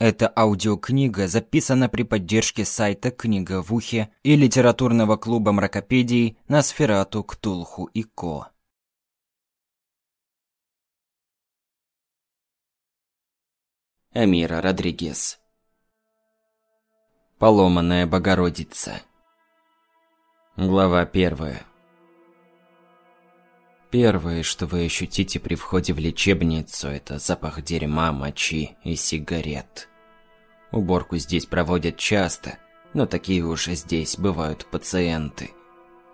Эта аудиокнига записана при поддержке сайта «Книга в ухе» и литературного клуба мракопедий на Сферату, Ктулху и Ко. Амира Родригес. Поломанная Богородица. Глава первая Первое, что вы ощутите при входе в лечебницу, это запах дерьма, мочи и сигарет. Уборку здесь проводят часто, но такие уже здесь бывают пациенты.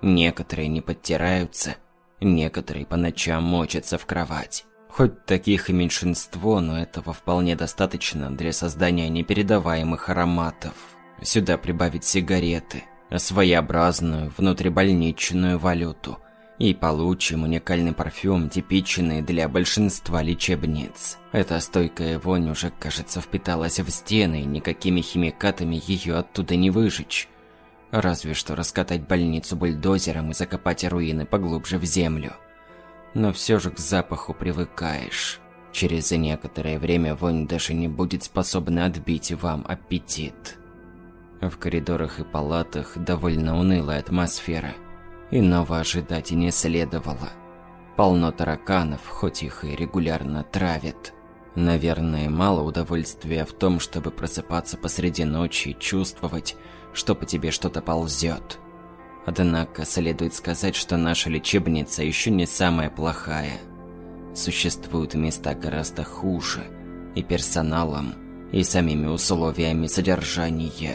Некоторые не подтираются, некоторые по ночам мочатся в кровать. Хоть таких и меньшинство, но этого вполне достаточно для создания непередаваемых ароматов. Сюда прибавить сигареты, своеобразную внутрибольничную валюту – и получим уникальный парфюм, типичный для большинства лечебниц. Эта стойкая вонь уже, кажется, впиталась в стены, и никакими химикатами ее оттуда не выжечь. Разве что раскатать больницу бульдозером и закопать руины поглубже в землю. Но все же к запаху привыкаешь. Через некоторое время вонь даже не будет способна отбить вам аппетит. В коридорах и палатах довольно унылая атмосфера – Иного ожидать и не следовало. Полно тараканов, хоть их и регулярно травят. Наверное, мало удовольствия в том, чтобы просыпаться посреди ночи и чувствовать, что по тебе что-то ползет. Однако следует сказать, что наша лечебница еще не самая плохая. Существуют места гораздо хуже и персоналом, и самими условиями содержания.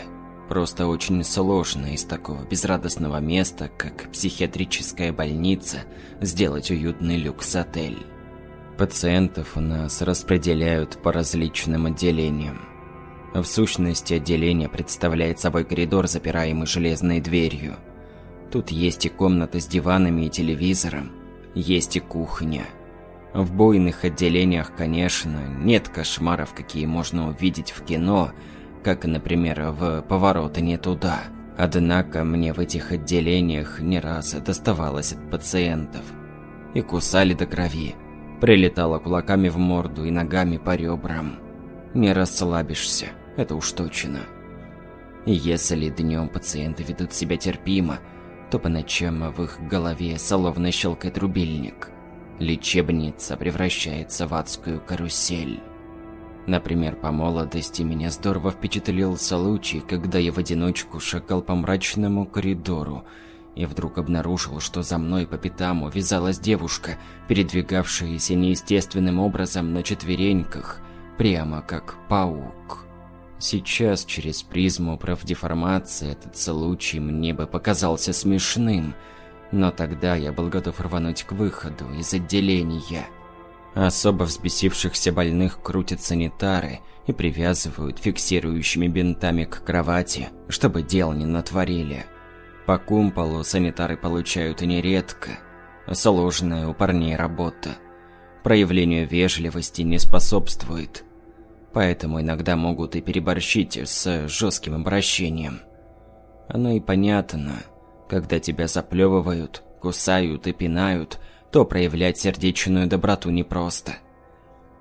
Просто очень сложно из такого безрадостного места, как психиатрическая больница, сделать уютный люкс-отель. Пациентов у нас распределяют по различным отделениям. В сущности, отделение представляет собой коридор, запираемый железной дверью. Тут есть и комната с диванами и телевизором, есть и кухня. В буйных отделениях, конечно, нет кошмаров, какие можно увидеть в кино – как, например, в «Повороты не туда». Однако мне в этих отделениях не раз доставалось от пациентов. И кусали до крови. Прилетало кулаками в морду и ногами по ребрам. Не расслабишься, это уж точно. Если днем пациенты ведут себя терпимо, то по ночам в их голове словно щелкает рубильник. Лечебница превращается в адскую карусель. Например, по молодости меня здорово впечатлил случай, когда я в одиночку шагал по мрачному коридору и вдруг обнаружил, что за мной по пятам увязалась девушка, передвигавшаяся неестественным образом на четвереньках, прямо как паук. Сейчас через призму правдеформации этот случай мне бы показался смешным, но тогда я был готов рвануть к выходу из отделения – Особо взбесившихся больных крутят санитары и привязывают фиксирующими бинтами к кровати, чтобы дел не натворили. По кумполу санитары получают нередко. Сложная у парней работа. Проявлению вежливости не способствует. Поэтому иногда могут и переборщить с жестким обращением. Оно и понятно, когда тебя заплевывают, кусают и пинают – то проявлять сердечную доброту непросто.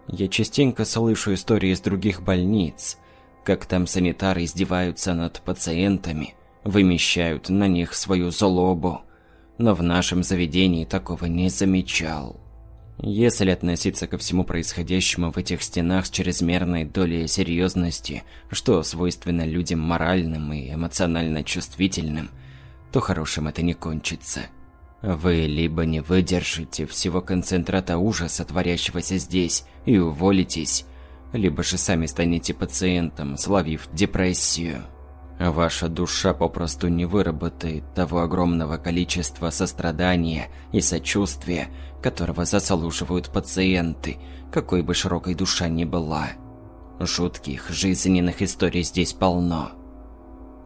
Я частенько слышу истории из других больниц, как там санитары издеваются над пациентами, вымещают на них свою злобу, но в нашем заведении такого не замечал. Если относиться ко всему происходящему в этих стенах с чрезмерной долей серьезности, что свойственно людям моральным и эмоционально чувствительным, то хорошим это не кончится. Вы либо не выдержите всего концентрата ужаса, творящегося здесь, и уволитесь, либо же сами станете пациентом, словив депрессию. Ваша душа попросту не выработает того огромного количества сострадания и сочувствия, которого заслуживают пациенты, какой бы широкой душа ни была. Жутких жизненных историй здесь полно.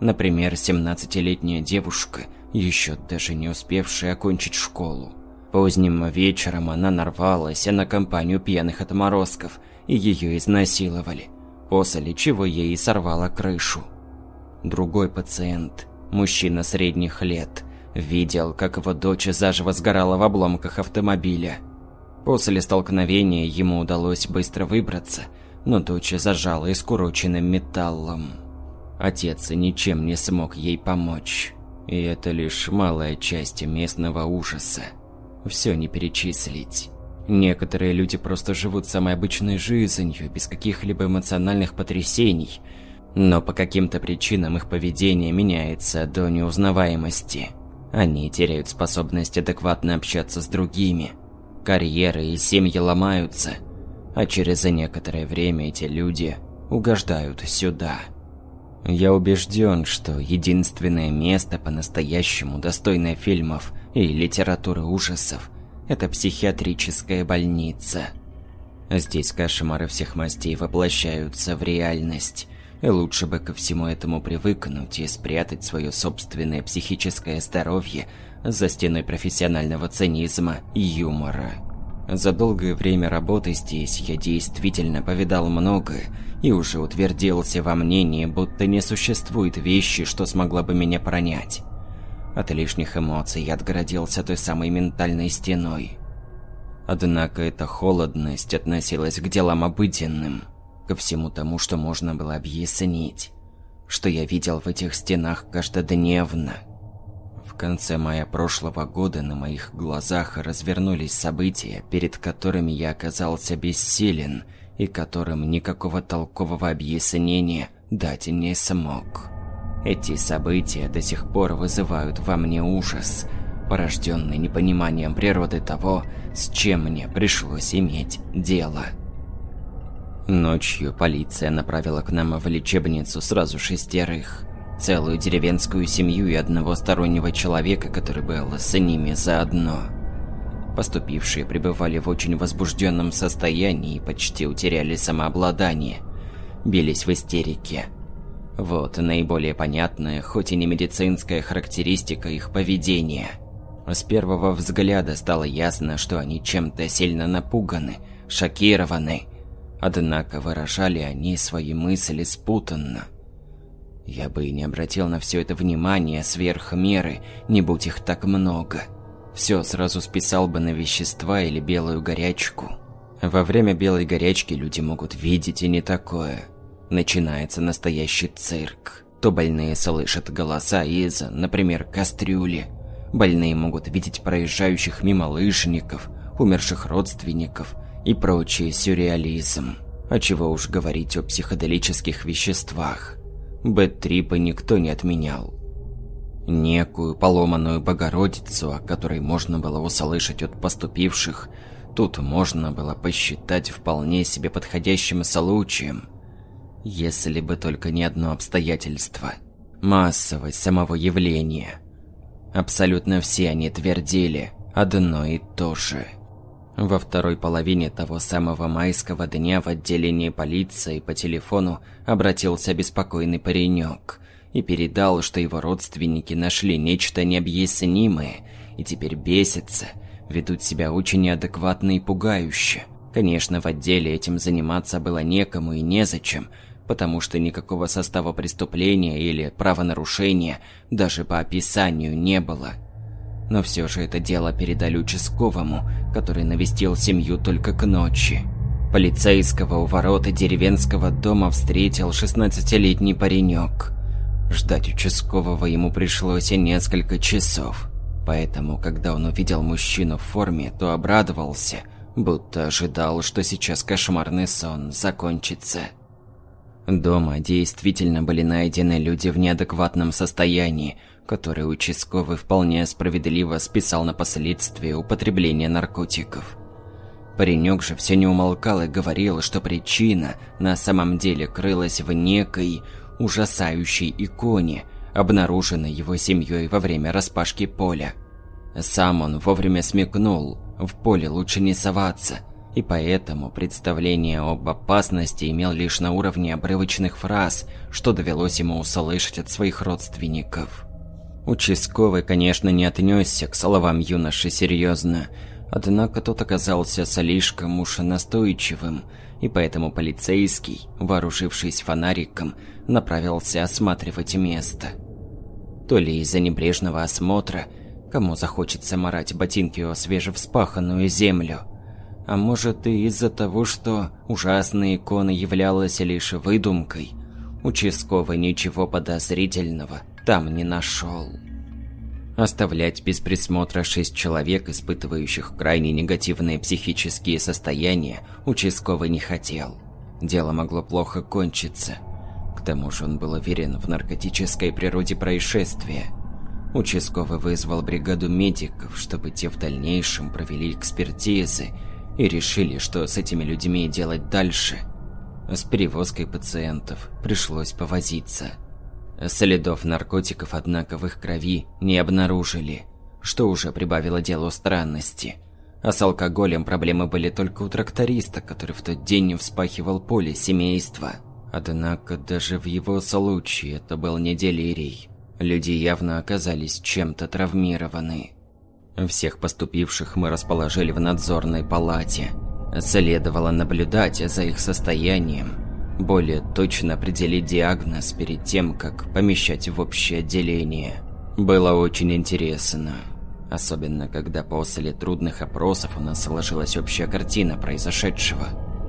Например, 17-летняя девушка – еще даже не успевшая окончить школу. Поздним вечером она нарвалась на компанию пьяных отморозков, и ее изнасиловали, после чего ей сорвало крышу. Другой пациент, мужчина средних лет, видел, как его дочь заживо сгорала в обломках автомобиля. После столкновения ему удалось быстро выбраться, но дочь зажала искуроченным металлом. Отец ничем не смог ей помочь. И это лишь малая часть местного ужаса. Все не перечислить. Некоторые люди просто живут самой обычной жизнью, без каких-либо эмоциональных потрясений, но по каким-то причинам их поведение меняется до неузнаваемости. Они теряют способность адекватно общаться с другими. Карьеры и семьи ломаются, а через некоторое время эти люди угождают сюда. Я убежден, что единственное место по-настоящему достойное фильмов и литературы ужасов – это психиатрическая больница. Здесь кошмары всех мастей воплощаются в реальность, и лучше бы ко всему этому привыкнуть и спрятать свое собственное психическое здоровье за стеной профессионального цинизма и юмора. За долгое время работы здесь я действительно повидал многое и уже утвердился во мнении, будто не существует вещи, что смогла бы меня пронять. От лишних эмоций я отгородился той самой ментальной стеной. Однако эта холодность относилась к делам обыденным, ко всему тому, что можно было объяснить, что я видел в этих стенах каждодневно – в конце мая прошлого года на моих глазах развернулись события, перед которыми я оказался бессилен и которым никакого толкового объяснения дать не смог. Эти события до сих пор вызывают во мне ужас, порожденный непониманием природы того, с чем мне пришлось иметь дело. Ночью полиция направила к нам в лечебницу сразу шестерых – целую деревенскую семью и одного стороннего человека, который был с ними заодно. Поступившие пребывали в очень возбужденном состоянии и почти утеряли самообладание. Бились в истерике. Вот наиболее понятная, хоть и не медицинская характеристика их поведения. С первого взгляда стало ясно, что они чем-то сильно напуганы, шокированы. Однако выражали они свои мысли спутанно. Я бы и не обратил на все это внимание сверх меры, не будь их так много. Все сразу списал бы на вещества или белую горячку. Во время белой горячки люди могут видеть и не такое. Начинается настоящий цирк. То больные слышат голоса из, например, кастрюли. Больные могут видеть проезжающих мимо лыжников, умерших родственников и прочий сюрреализм. А чего уж говорить о психоделических веществах. Бэт-трипа никто не отменял. Некую поломанную Богородицу, о которой можно было услышать от поступивших, тут можно было посчитать вполне себе подходящим случаем. Если бы только не одно обстоятельство. Массовость самого явления. Абсолютно все они твердили одно и то же – во второй половине того самого майского дня в отделении полиции по телефону обратился беспокойный паренек и передал, что его родственники нашли нечто необъяснимое и теперь бесятся, ведут себя очень неадекватно и пугающе. Конечно, в отделе этим заниматься было некому и незачем, потому что никакого состава преступления или правонарушения даже по описанию не было – но все же это дело передали участковому, который навестил семью только к ночи. Полицейского у ворота деревенского дома встретил 16-летний паренек. Ждать участкового ему пришлось несколько часов. Поэтому, когда он увидел мужчину в форме, то обрадовался, будто ожидал, что сейчас кошмарный сон закончится. Дома действительно были найдены люди в неадекватном состоянии, который участковый вполне справедливо списал на последствия употребления наркотиков. Паренек же все не умолкал и говорил, что причина на самом деле крылась в некой ужасающей иконе, обнаруженной его семьей во время распашки поля. Сам он вовремя смекнул, в поле лучше не соваться, и поэтому представление об опасности имел лишь на уровне обрывочных фраз, что довелось ему услышать от своих родственников. Участковый, конечно, не отнесся к словам юноши серьезно, однако тот оказался слишком уж настойчивым, и поэтому полицейский, вооружившись фонариком, направился осматривать место. То ли из-за небрежного осмотра, кому захочется марать ботинки о свежевспаханную землю, А может и из-за того, что ужасная икона являлась лишь выдумкой, участковый ничего подозрительного там не нашел. Оставлять без присмотра шесть человек, испытывающих крайне негативные психические состояния, участковый не хотел. Дело могло плохо кончиться. К тому же он был уверен в наркотической природе происшествия. Участковый вызвал бригаду медиков, чтобы те в дальнейшем провели экспертизы и решили, что с этими людьми делать дальше. С перевозкой пациентов пришлось повозиться. Следов наркотиков, однако, в их крови не обнаружили, что уже прибавило делу странности. А с алкоголем проблемы были только у тракториста, который в тот день вспахивал поле семейства. Однако даже в его случае это был не делирий. Люди явно оказались чем-то травмированы. Всех поступивших мы расположили в надзорной палате. Следовало наблюдать за их состоянием более точно определить диагноз перед тем, как помещать в общее отделение. Было очень интересно. Особенно, когда после трудных опросов у нас сложилась общая картина произошедшего.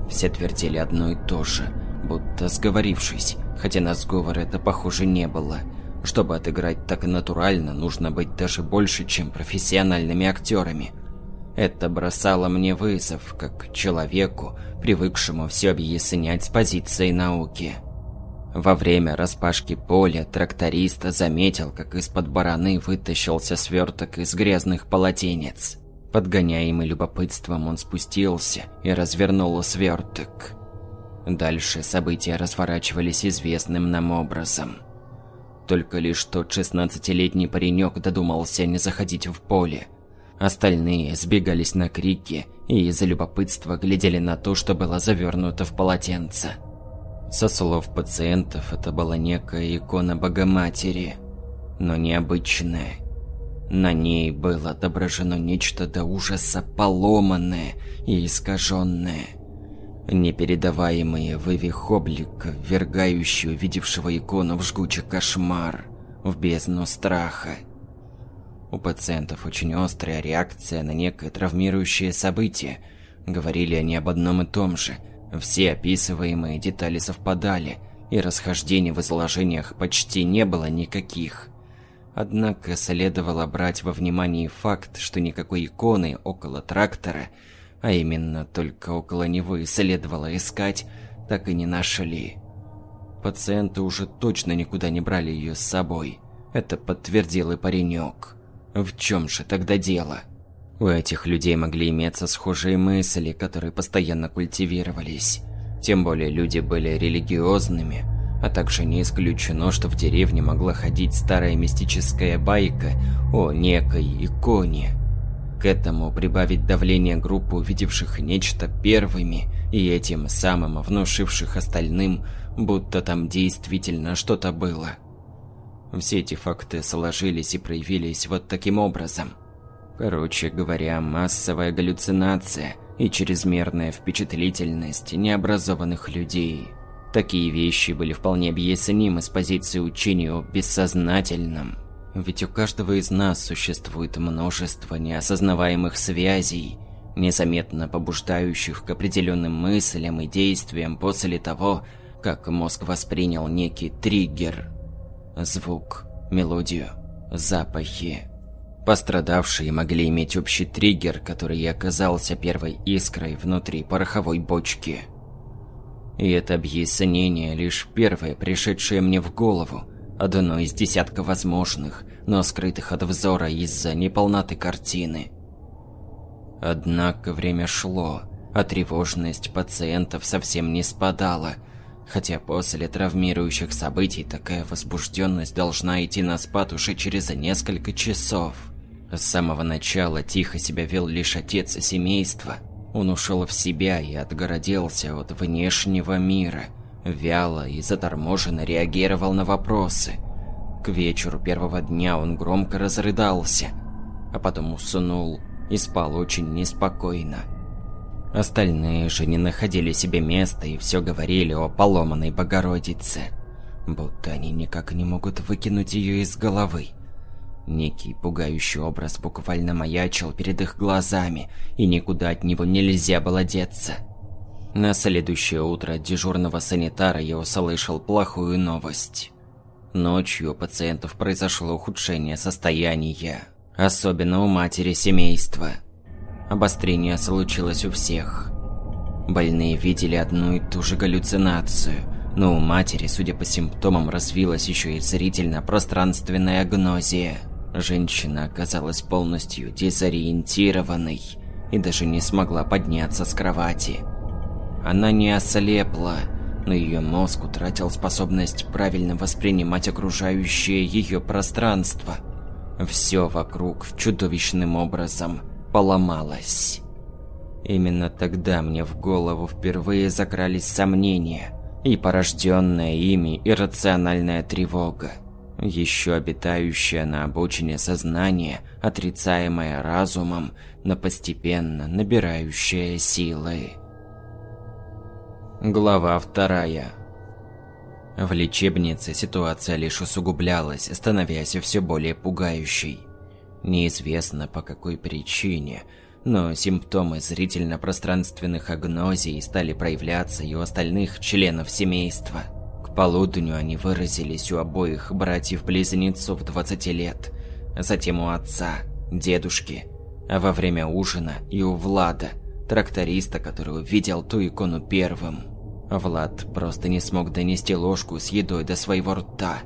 Все твердили одно и то же, будто сговорившись, хотя на сговор это похоже не было. Чтобы отыграть так натурально, нужно быть даже больше, чем профессиональными актерами – это бросало мне вызов, как человеку, привыкшему все объяснять с позиции науки. Во время распашки поля тракторист заметил, как из-под бараны вытащился сверток из грязных полотенец. Подгоняемый любопытством он спустился и развернул сверток. Дальше события разворачивались известным нам образом. Только лишь тот шестнадцатилетний паренек додумался не заходить в поле, Остальные сбегались на крики и из-за любопытства глядели на то, что было завернуто в полотенце. Со слов пациентов, это была некая икона Богоматери, но необычная. На ней было отображено нечто до ужаса поломанное и искаженное. Непередаваемые вывих облика, ввергающий увидевшего икону в жгучий кошмар, в бездну страха. У пациентов очень острая реакция на некое травмирующее событие. Говорили они об одном и том же. Все описываемые детали совпадали, и расхождений в изложениях почти не было никаких. Однако следовало брать во внимание факт, что никакой иконы около трактора, а именно только около него следовало искать, так и не нашли. Пациенты уже точно никуда не брали ее с собой. Это подтвердил и паренек. В чем же тогда дело? У этих людей могли иметься схожие мысли, которые постоянно культивировались. Тем более люди были религиозными, а также не исключено, что в деревне могла ходить старая мистическая байка о некой иконе. К этому прибавить давление группы увидевших нечто первыми и этим самым внушивших остальным, будто там действительно что-то было. Все эти факты сложились и проявились вот таким образом. Короче говоря, массовая галлюцинация и чрезмерная впечатлительность необразованных людей. Такие вещи были вполне объяснимы с позиции учения о бессознательном. Ведь у каждого из нас существует множество неосознаваемых связей, незаметно побуждающих к определенным мыслям и действиям после того, как мозг воспринял некий триггер – звук, мелодию, запахи. Пострадавшие могли иметь общий триггер, который и оказался первой искрой внутри пороховой бочки. И это объяснение лишь первое, пришедшее мне в голову, одно из десятка возможных, но скрытых от взора из-за неполноты картины. Однако время шло, а тревожность пациентов совсем не спадала – Хотя после травмирующих событий такая возбужденность должна идти на спад уже через несколько часов. С самого начала тихо себя вел лишь отец семейства. Он ушел в себя и отгородился от внешнего мира. Вяло и заторможенно реагировал на вопросы. К вечеру первого дня он громко разрыдался, а потом уснул и спал очень неспокойно. Остальные же не находили себе места и все говорили о поломанной Богородице, будто они никак не могут выкинуть ее из головы. Некий пугающий образ буквально маячил перед их глазами, и никуда от него нельзя было деться. На следующее утро дежурного санитара я услышал плохую новость. Ночью у пациентов произошло ухудшение состояния, особенно у матери семейства. Обострение случилось у всех. Больные видели одну и ту же галлюцинацию, но у матери, судя по симптомам, развилась еще и зрительно-пространственная агнозия. Женщина оказалась полностью дезориентированной и даже не смогла подняться с кровати. Она не ослепла, но ее мозг утратил способность правильно воспринимать окружающее ее пространство. Все вокруг чудовищным образом поломалось. Именно тогда мне в голову впервые закрались сомнения и порожденная ими иррациональная тревога. Еще обитающая на обочине сознание, отрицаемое разумом, но постепенно набирающее силы. Глава вторая. В лечебнице ситуация лишь усугублялась, становясь все более пугающей. Неизвестно по какой причине, но симптомы зрительно-пространственных агнозий стали проявляться и у остальных членов семейства. К полудню они выразились у обоих братьев-близнецов 20 лет, затем у отца, дедушки, а во время ужина и у Влада, тракториста, который увидел ту икону первым. Влад просто не смог донести ложку с едой до своего рта.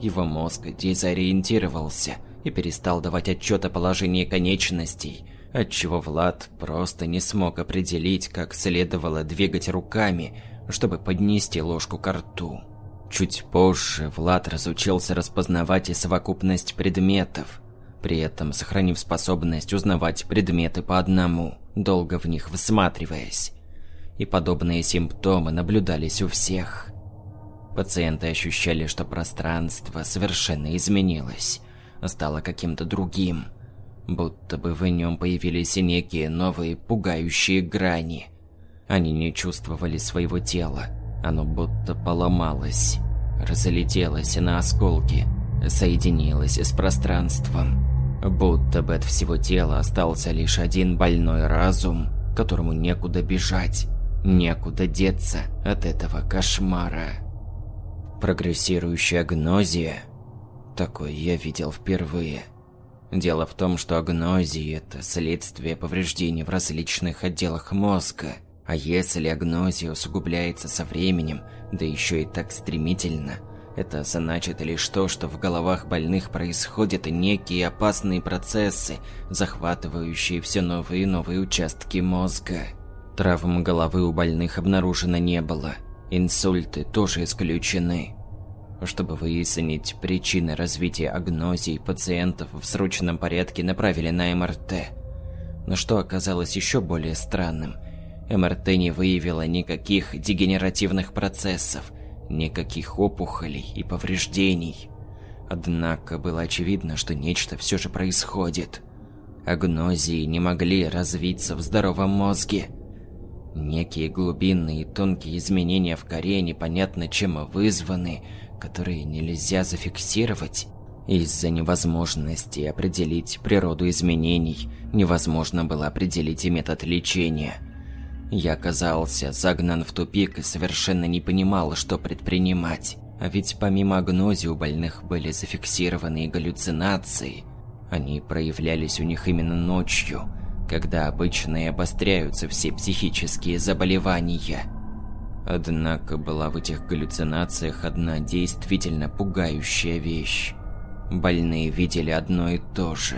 Его мозг дезориентировался и перестал давать отчет о положении конечностей, отчего Влад просто не смог определить, как следовало двигать руками, чтобы поднести ложку к рту. Чуть позже Влад разучился распознавать и совокупность предметов, при этом сохранив способность узнавать предметы по одному, долго в них всматриваясь и подобные симптомы наблюдались у всех. Пациенты ощущали, что пространство совершенно изменилось, стало каким-то другим, будто бы в нем появились некие новые пугающие грани. Они не чувствовали своего тела, оно будто поломалось, разлетелось на осколки, соединилось с пространством. Будто бы от всего тела остался лишь один больной разум, которому некуда бежать. Некуда деться от этого кошмара. Прогрессирующая агнозия. Такое я видел впервые. Дело в том, что агнозия – это следствие повреждений в различных отделах мозга. А если агнозия усугубляется со временем, да еще и так стремительно, это значит лишь то, что в головах больных происходят некие опасные процессы, захватывающие все новые и новые участки мозга. Травм головы у больных обнаружено не было. Инсульты тоже исключены. Чтобы выяснить причины развития агнозии, пациентов в срочном порядке направили на МРТ. Но что оказалось еще более странным, МРТ не выявило никаких дегенеративных процессов, никаких опухолей и повреждений. Однако было очевидно, что нечто все же происходит. Агнозии не могли развиться в здоровом мозге – Некие глубинные и тонкие изменения в коре непонятно чем вызваны, которые нельзя зафиксировать. Из-за невозможности определить природу изменений, невозможно было определить и метод лечения. Я оказался загнан в тупик и совершенно не понимал, что предпринимать. А ведь помимо агнози у больных были зафиксированы галлюцинации. Они проявлялись у них именно ночью – когда обычно и обостряются все психические заболевания. Однако была в этих галлюцинациях одна действительно пугающая вещь. Больные видели одно и то же.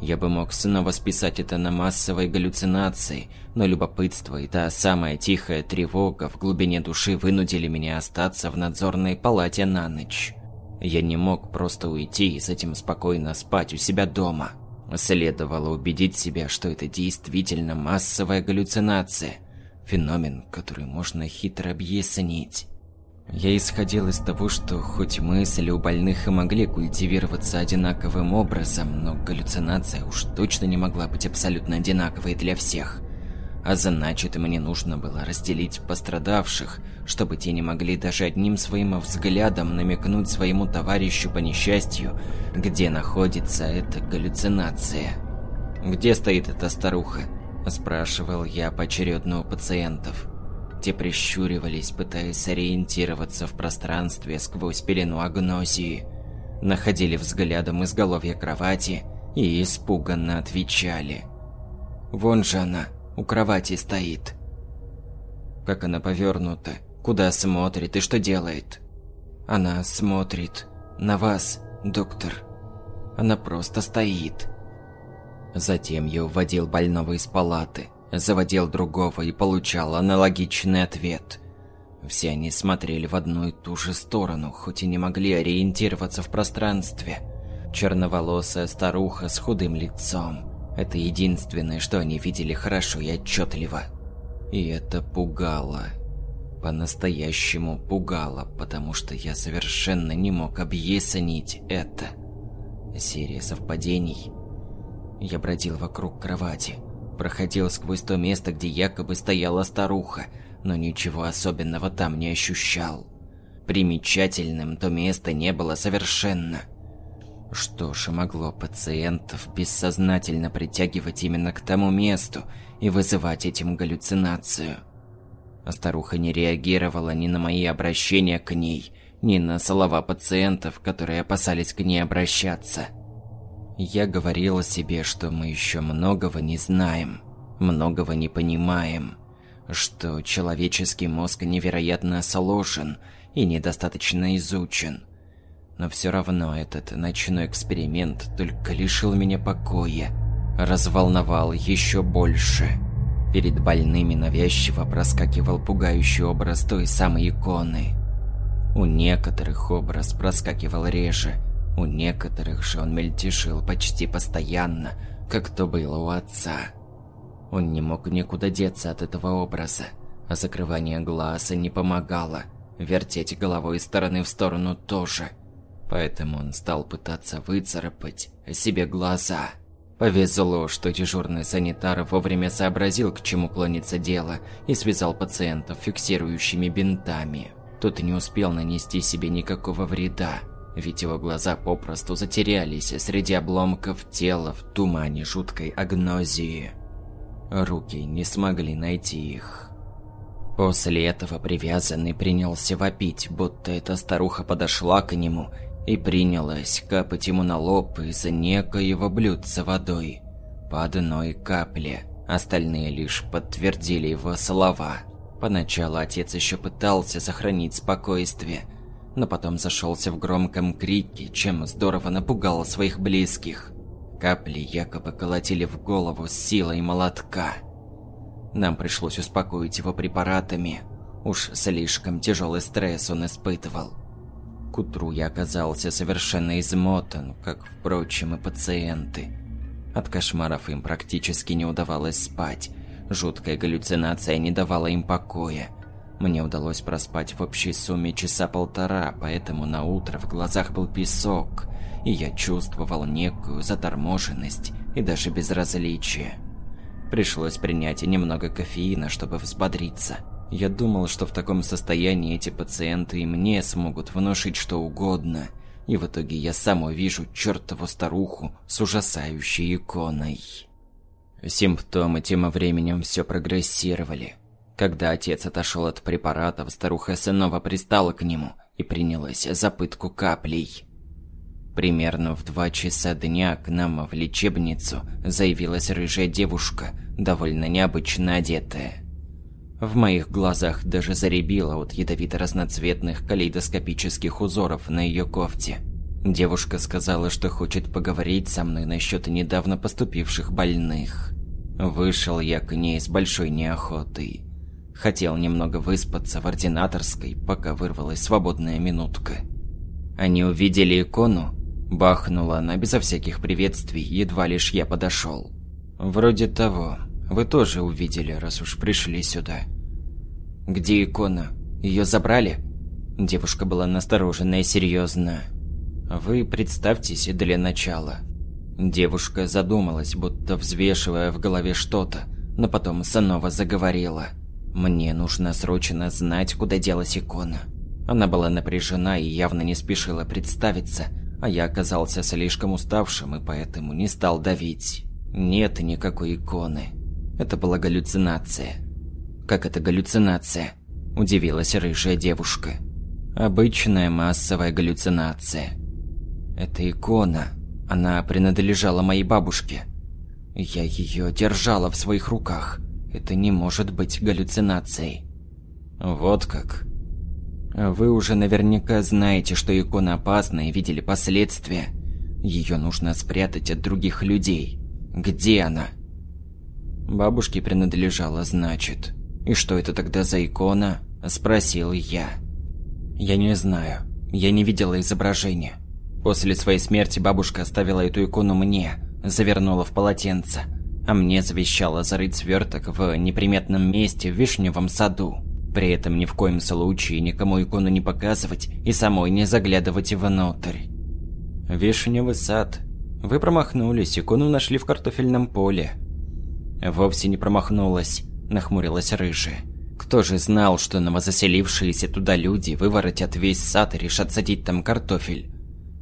Я бы мог снова списать это на массовые галлюцинации, но любопытство и та самая тихая тревога в глубине души вынудили меня остаться в надзорной палате на ночь. Я не мог просто уйти и с этим спокойно спать у себя дома. Следовало убедить себя, что это действительно массовая галлюцинация, феномен, который можно хитро объяснить. Я исходил из того, что хоть мысли у больных и могли культивироваться одинаковым образом, но галлюцинация уж точно не могла быть абсолютно одинаковой для всех. А значит, мне нужно было разделить пострадавших, чтобы те не могли даже одним своим взглядом намекнуть своему товарищу по несчастью, где находится эта галлюцинация. «Где стоит эта старуха?» – спрашивал я поочередно у пациентов. Те прищуривались, пытаясь ориентироваться в пространстве сквозь пелену агнозии, находили взглядом изголовье кровати и испуганно отвечали. «Вон же она, у кровати стоит». Как она повернута, куда смотрит и что делает? Она смотрит на вас, доктор. Она просто стоит. Затем я уводил больного из палаты, заводил другого и получал аналогичный ответ. Все они смотрели в одну и ту же сторону, хоть и не могли ориентироваться в пространстве. Черноволосая старуха с худым лицом. Это единственное, что они видели хорошо и отчетливо. И это пугало. По-настоящему пугало, потому что я совершенно не мог объяснить это. Серия совпадений – я бродил вокруг кровати, проходил сквозь то место, где якобы стояла старуха, но ничего особенного там не ощущал. Примечательным то место не было совершенно. Что ж, могло пациентов бессознательно притягивать именно к тому месту и вызывать этим галлюцинацию. А старуха не реагировала ни на мои обращения к ней, ни на слова пациентов, которые опасались к ней обращаться. Я говорила себе, что мы еще многого не знаем, многого не понимаем, что человеческий мозг невероятно сложен и недостаточно изучен. Но все равно этот ночной эксперимент только лишил меня покоя, разволновал еще больше. Перед больными навязчиво проскакивал пугающий образ той самой иконы. У некоторых образ проскакивал реже – у некоторых же он мельтешил почти постоянно, как то было у отца. Он не мог никуда деться от этого образа, а закрывание глаз не помогало, вертеть головой из стороны в сторону тоже. Поэтому он стал пытаться выцарапать себе глаза. Повезло, что дежурный санитар вовремя сообразил, к чему клонится дело, и связал пациентов фиксирующими бинтами. Тот не успел нанести себе никакого вреда, ведь его глаза попросту затерялись среди обломков тела в тумане жуткой агнозии. Руки не смогли найти их. После этого привязанный принялся вопить, будто эта старуха подошла к нему и принялась капать ему на лоб из некоего блюдца водой. По одной капле. Остальные лишь подтвердили его слова. Поначалу отец еще пытался сохранить спокойствие – но потом зашелся в громком крике, чем здорово напугал своих близких. Капли якобы колотили в голову с силой молотка. Нам пришлось успокоить его препаратами. Уж слишком тяжелый стресс он испытывал. К утру я оказался совершенно измотан, как, впрочем, и пациенты. От кошмаров им практически не удавалось спать. Жуткая галлюцинация не давала им покоя. Мне удалось проспать в общей сумме часа полтора, поэтому на утро в глазах был песок, и я чувствовал некую заторможенность и даже безразличие. Пришлось принять немного кофеина, чтобы взбодриться. Я думал, что в таком состоянии эти пациенты и мне смогут внушить что угодно, и в итоге я сам увижу чертову старуху с ужасающей иконой. Симптомы тем временем все прогрессировали. Когда отец отошел от препаратов, старуха снова пристала к нему и принялась за пытку каплей. Примерно в два часа дня к нам в лечебницу заявилась рыжая девушка, довольно необычно одетая. В моих глазах даже заребило от ядовито-разноцветных калейдоскопических узоров на ее кофте. Девушка сказала, что хочет поговорить со мной насчет недавно поступивших больных. Вышел я к ней с большой неохотой. Хотел немного выспаться в ординаторской, пока вырвалась свободная минутка. Они увидели икону, бахнула она безо всяких приветствий, едва лишь я подошел. Вроде того. Вы тоже увидели, раз уж пришли сюда. Где икона? Ее забрали? Девушка была настороженная и серьезная. Вы представьтесь для начала. Девушка задумалась, будто взвешивая в голове что-то, но потом снова заговорила. Мне нужно срочно знать, куда делась икона. Она была напряжена и явно не спешила представиться, а я оказался слишком уставшим и поэтому не стал давить. Нет никакой иконы. Это была галлюцинация. Как это галлюцинация? Удивилась рыжая девушка. Обычная массовая галлюцинация. Это икона. Она принадлежала моей бабушке. Я ее держала в своих руках. Это не может быть галлюцинацией. Вот как. Вы уже наверняка знаете, что икона опасна и видели последствия. Ее нужно спрятать от других людей. Где она? Бабушке принадлежала, значит. И что это тогда за икона? Спросил я. Я не знаю. Я не видела изображения. После своей смерти бабушка оставила эту икону мне, завернула в полотенце, а мне завещала зарыть сверток в неприметном месте в вишневом саду. При этом ни в коем случае никому икону не показывать и самой не заглядывать внутрь. Вишневый сад. Вы промахнулись, икону нашли в картофельном поле. Вовсе не промахнулась, нахмурилась рыжая. Кто же знал, что новозаселившиеся туда люди выворотят весь сад и решат садить там картофель?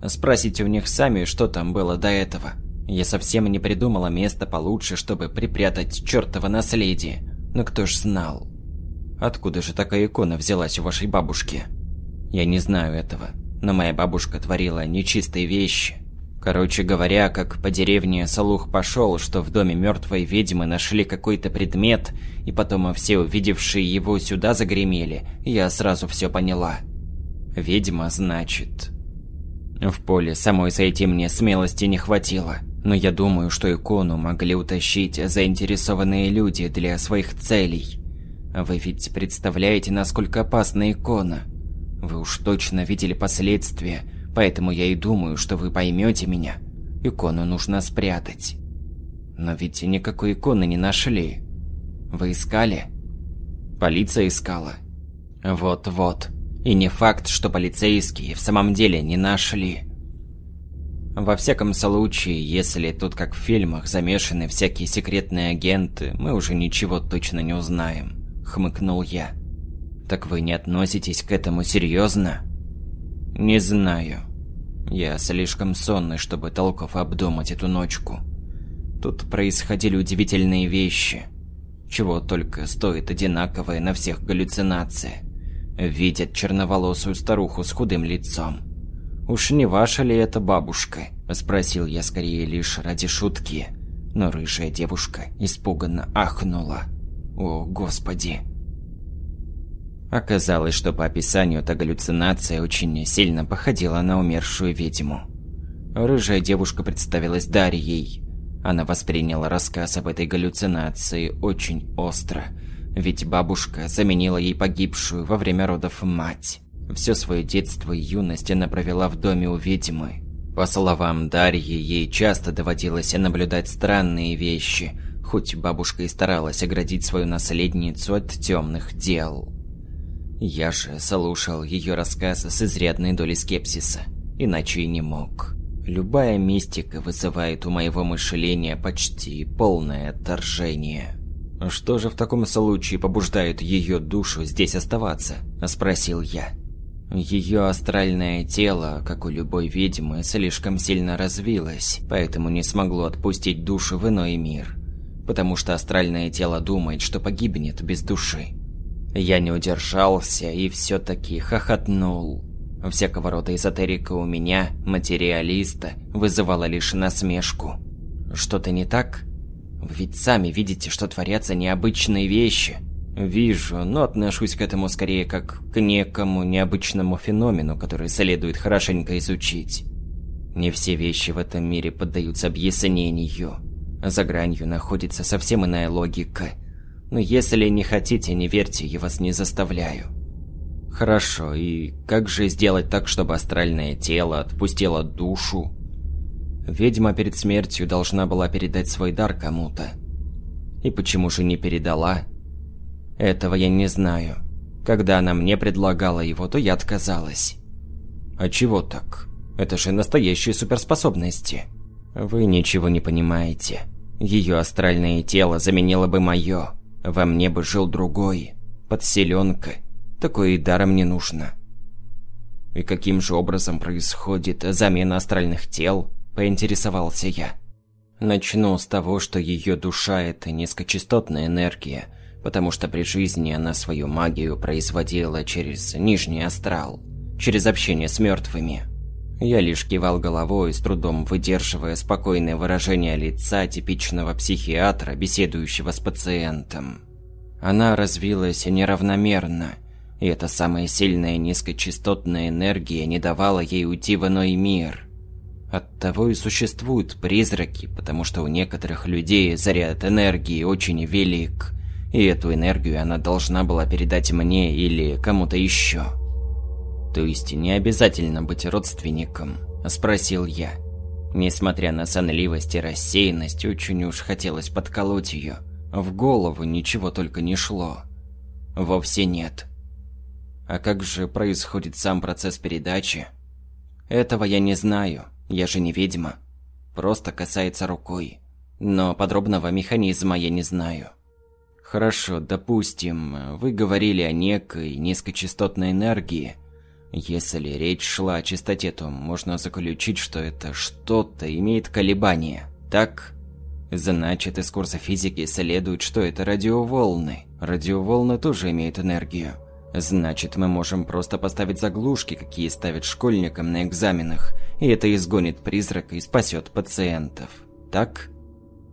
Спросите у них сами, что там было до этого. Я совсем не придумала место получше, чтобы припрятать чертово наследие. Но кто ж знал? Откуда же такая икона взялась у вашей бабушки? Я не знаю этого, но моя бабушка творила нечистые вещи. Короче говоря, как по деревне слух пошел, что в доме мертвой ведьмы нашли какой-то предмет, и потом все увидевшие его сюда загремели, я сразу все поняла. Ведьма, значит. В поле самой зайти мне смелости не хватило, но я думаю, что икону могли утащить заинтересованные люди для своих целей. Вы ведь представляете, насколько опасна икона? Вы уж точно видели последствия, поэтому я и думаю, что вы поймете меня. Икону нужно спрятать. Но ведь никакой иконы не нашли. Вы искали? Полиция искала. Вот-вот. И не факт, что полицейские в самом деле не нашли. Во всяком случае, если тут как в фильмах замешаны всякие секретные агенты, мы уже ничего точно не узнаем, хмыкнул я. Так вы не относитесь к этому серьезно? Не знаю. Я слишком сонный, чтобы толков обдумать эту ночку. Тут происходили удивительные вещи. Чего только стоит одинаковая на всех галлюцинация видят черноволосую старуху с худым лицом. «Уж не ваша ли это бабушка?» – спросил я скорее лишь ради шутки. Но рыжая девушка испуганно ахнула. «О, Господи!» Оказалось, что по описанию эта галлюцинация очень сильно походила на умершую ведьму. Рыжая девушка представилась Дарьей. Она восприняла рассказ об этой галлюцинации очень остро – ведь бабушка заменила ей погибшую во время родов мать. Все свое детство и юность она провела в доме у ведьмы. По словам Дарьи, ей часто доводилось наблюдать странные вещи, хоть бабушка и старалась оградить свою наследницу от темных дел. Я же слушал ее рассказ с изрядной долей скепсиса, иначе и не мог. Любая мистика вызывает у моего мышления почти полное отторжение. «Что же в таком случае побуждает ее душу здесь оставаться?» – спросил я. Ее астральное тело, как у любой ведьмы, слишком сильно развилось, поэтому не смогло отпустить душу в иной мир. Потому что астральное тело думает, что погибнет без души. Я не удержался и все-таки хохотнул. Всякого рода эзотерика у меня, материалиста, вызывала лишь насмешку. Что-то не так? Вы ведь сами видите, что творятся необычные вещи. Вижу, но отношусь к этому скорее как к некому необычному феномену, который следует хорошенько изучить. Не все вещи в этом мире поддаются объяснению. За гранью находится совсем иная логика. Но если не хотите, не верьте, я вас не заставляю. Хорошо, и как же сделать так, чтобы астральное тело отпустило душу, Ведьма перед смертью должна была передать свой дар кому-то. И почему же не передала? Этого я не знаю. Когда она мне предлагала его, то я отказалась. А чего так? Это же настоящие суперспособности. Вы ничего не понимаете. Ее астральное тело заменило бы мое. Во мне бы жил другой. Подселенка. Такое и даром не нужно. И каким же образом происходит замена астральных тел? Поинтересовался я. Начну с того, что ее душа – это низкочастотная энергия, потому что при жизни она свою магию производила через нижний астрал, через общение с мертвыми. Я лишь кивал головой, с трудом выдерживая спокойное выражение лица типичного психиатра, беседующего с пациентом. Она развилась неравномерно, и эта самая сильная низкочастотная энергия не давала ей уйти в иной мир. Оттого и существуют призраки, потому что у некоторых людей заряд энергии очень велик, и эту энергию она должна была передать мне или кому-то еще. То есть не обязательно быть родственником, спросил я. Несмотря на сонливость и рассеянность, очень уж хотелось подколоть ее. В голову ничего только не шло. Вовсе нет. А как же происходит сам процесс передачи? Этого я не знаю, я же не ведьма. Просто касается рукой. Но подробного механизма я не знаю. Хорошо, допустим, вы говорили о некой низкочастотной энергии – если речь шла о частоте, то можно заключить, что это что-то имеет колебания. Так? Значит, из курса физики следует, что это радиоволны. Радиоволны тоже имеют энергию. Значит, мы можем просто поставить заглушки, какие ставят школьникам на экзаменах, и это изгонит призрака и спасет пациентов. Так?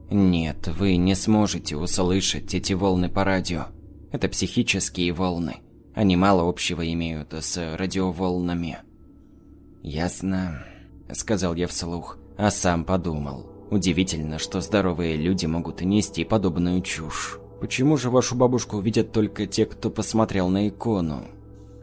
Нет, вы не сможете услышать эти волны по радио. Это психические волны. Они мало общего имеют с радиоволнами. «Ясно», — сказал я вслух, а сам подумал. Удивительно, что здоровые люди могут нести подобную чушь. Почему же вашу бабушку видят только те, кто посмотрел на икону?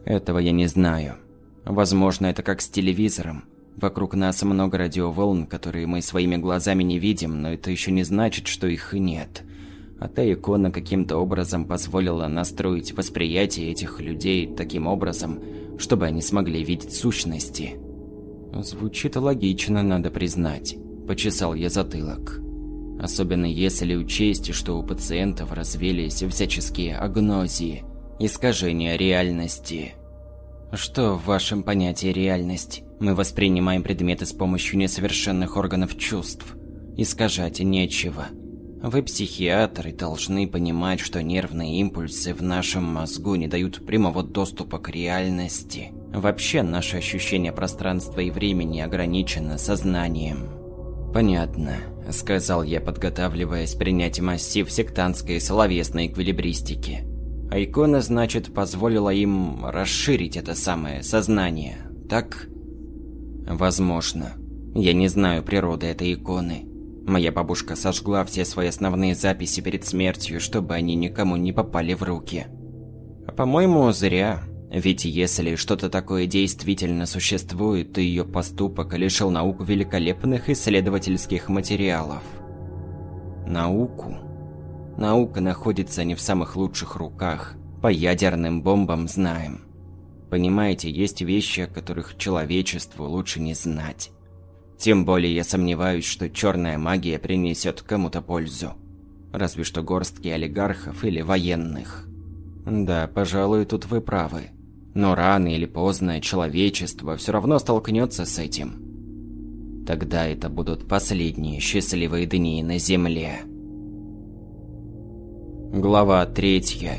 Этого я не знаю. Возможно, это как с телевизором. Вокруг нас много радиоволн, которые мы своими глазами не видим, но это еще не значит, что их нет. А та икона каким-то образом позволила настроить восприятие этих людей таким образом, чтобы они смогли видеть сущности. Звучит логично, надо признать. Почесал я затылок. Особенно если учесть, что у пациентов развелись всяческие агнозии, искажения реальности. Что в вашем понятии реальность? Мы воспринимаем предметы с помощью несовершенных органов чувств. Искажать нечего. Вы, психиатры, должны понимать, что нервные импульсы в нашем мозгу не дают прямого доступа к реальности. Вообще, наше ощущение пространства и времени ограничено сознанием. «Понятно», — сказал я, подготавливаясь принять массив сектантской словесной эквилибристики. А икона, значит, позволила им расширить это самое сознание, так? Возможно. Я не знаю природы этой иконы. Моя бабушка сожгла все свои основные записи перед смертью, чтобы они никому не попали в руки. По-моему, зря. Ведь если что-то такое действительно существует, то ее поступок лишил науку великолепных исследовательских материалов. Науку? Наука находится не в самых лучших руках. По ядерным бомбам знаем. Понимаете, есть вещи, о которых человечеству лучше не знать. Тем более я сомневаюсь, что черная магия принесет кому-то пользу. Разве что горстки олигархов или военных. Да, пожалуй, тут вы правы. Но рано или поздно человечество все равно столкнется с этим. Тогда это будут последние счастливые дни на Земле. Глава третья.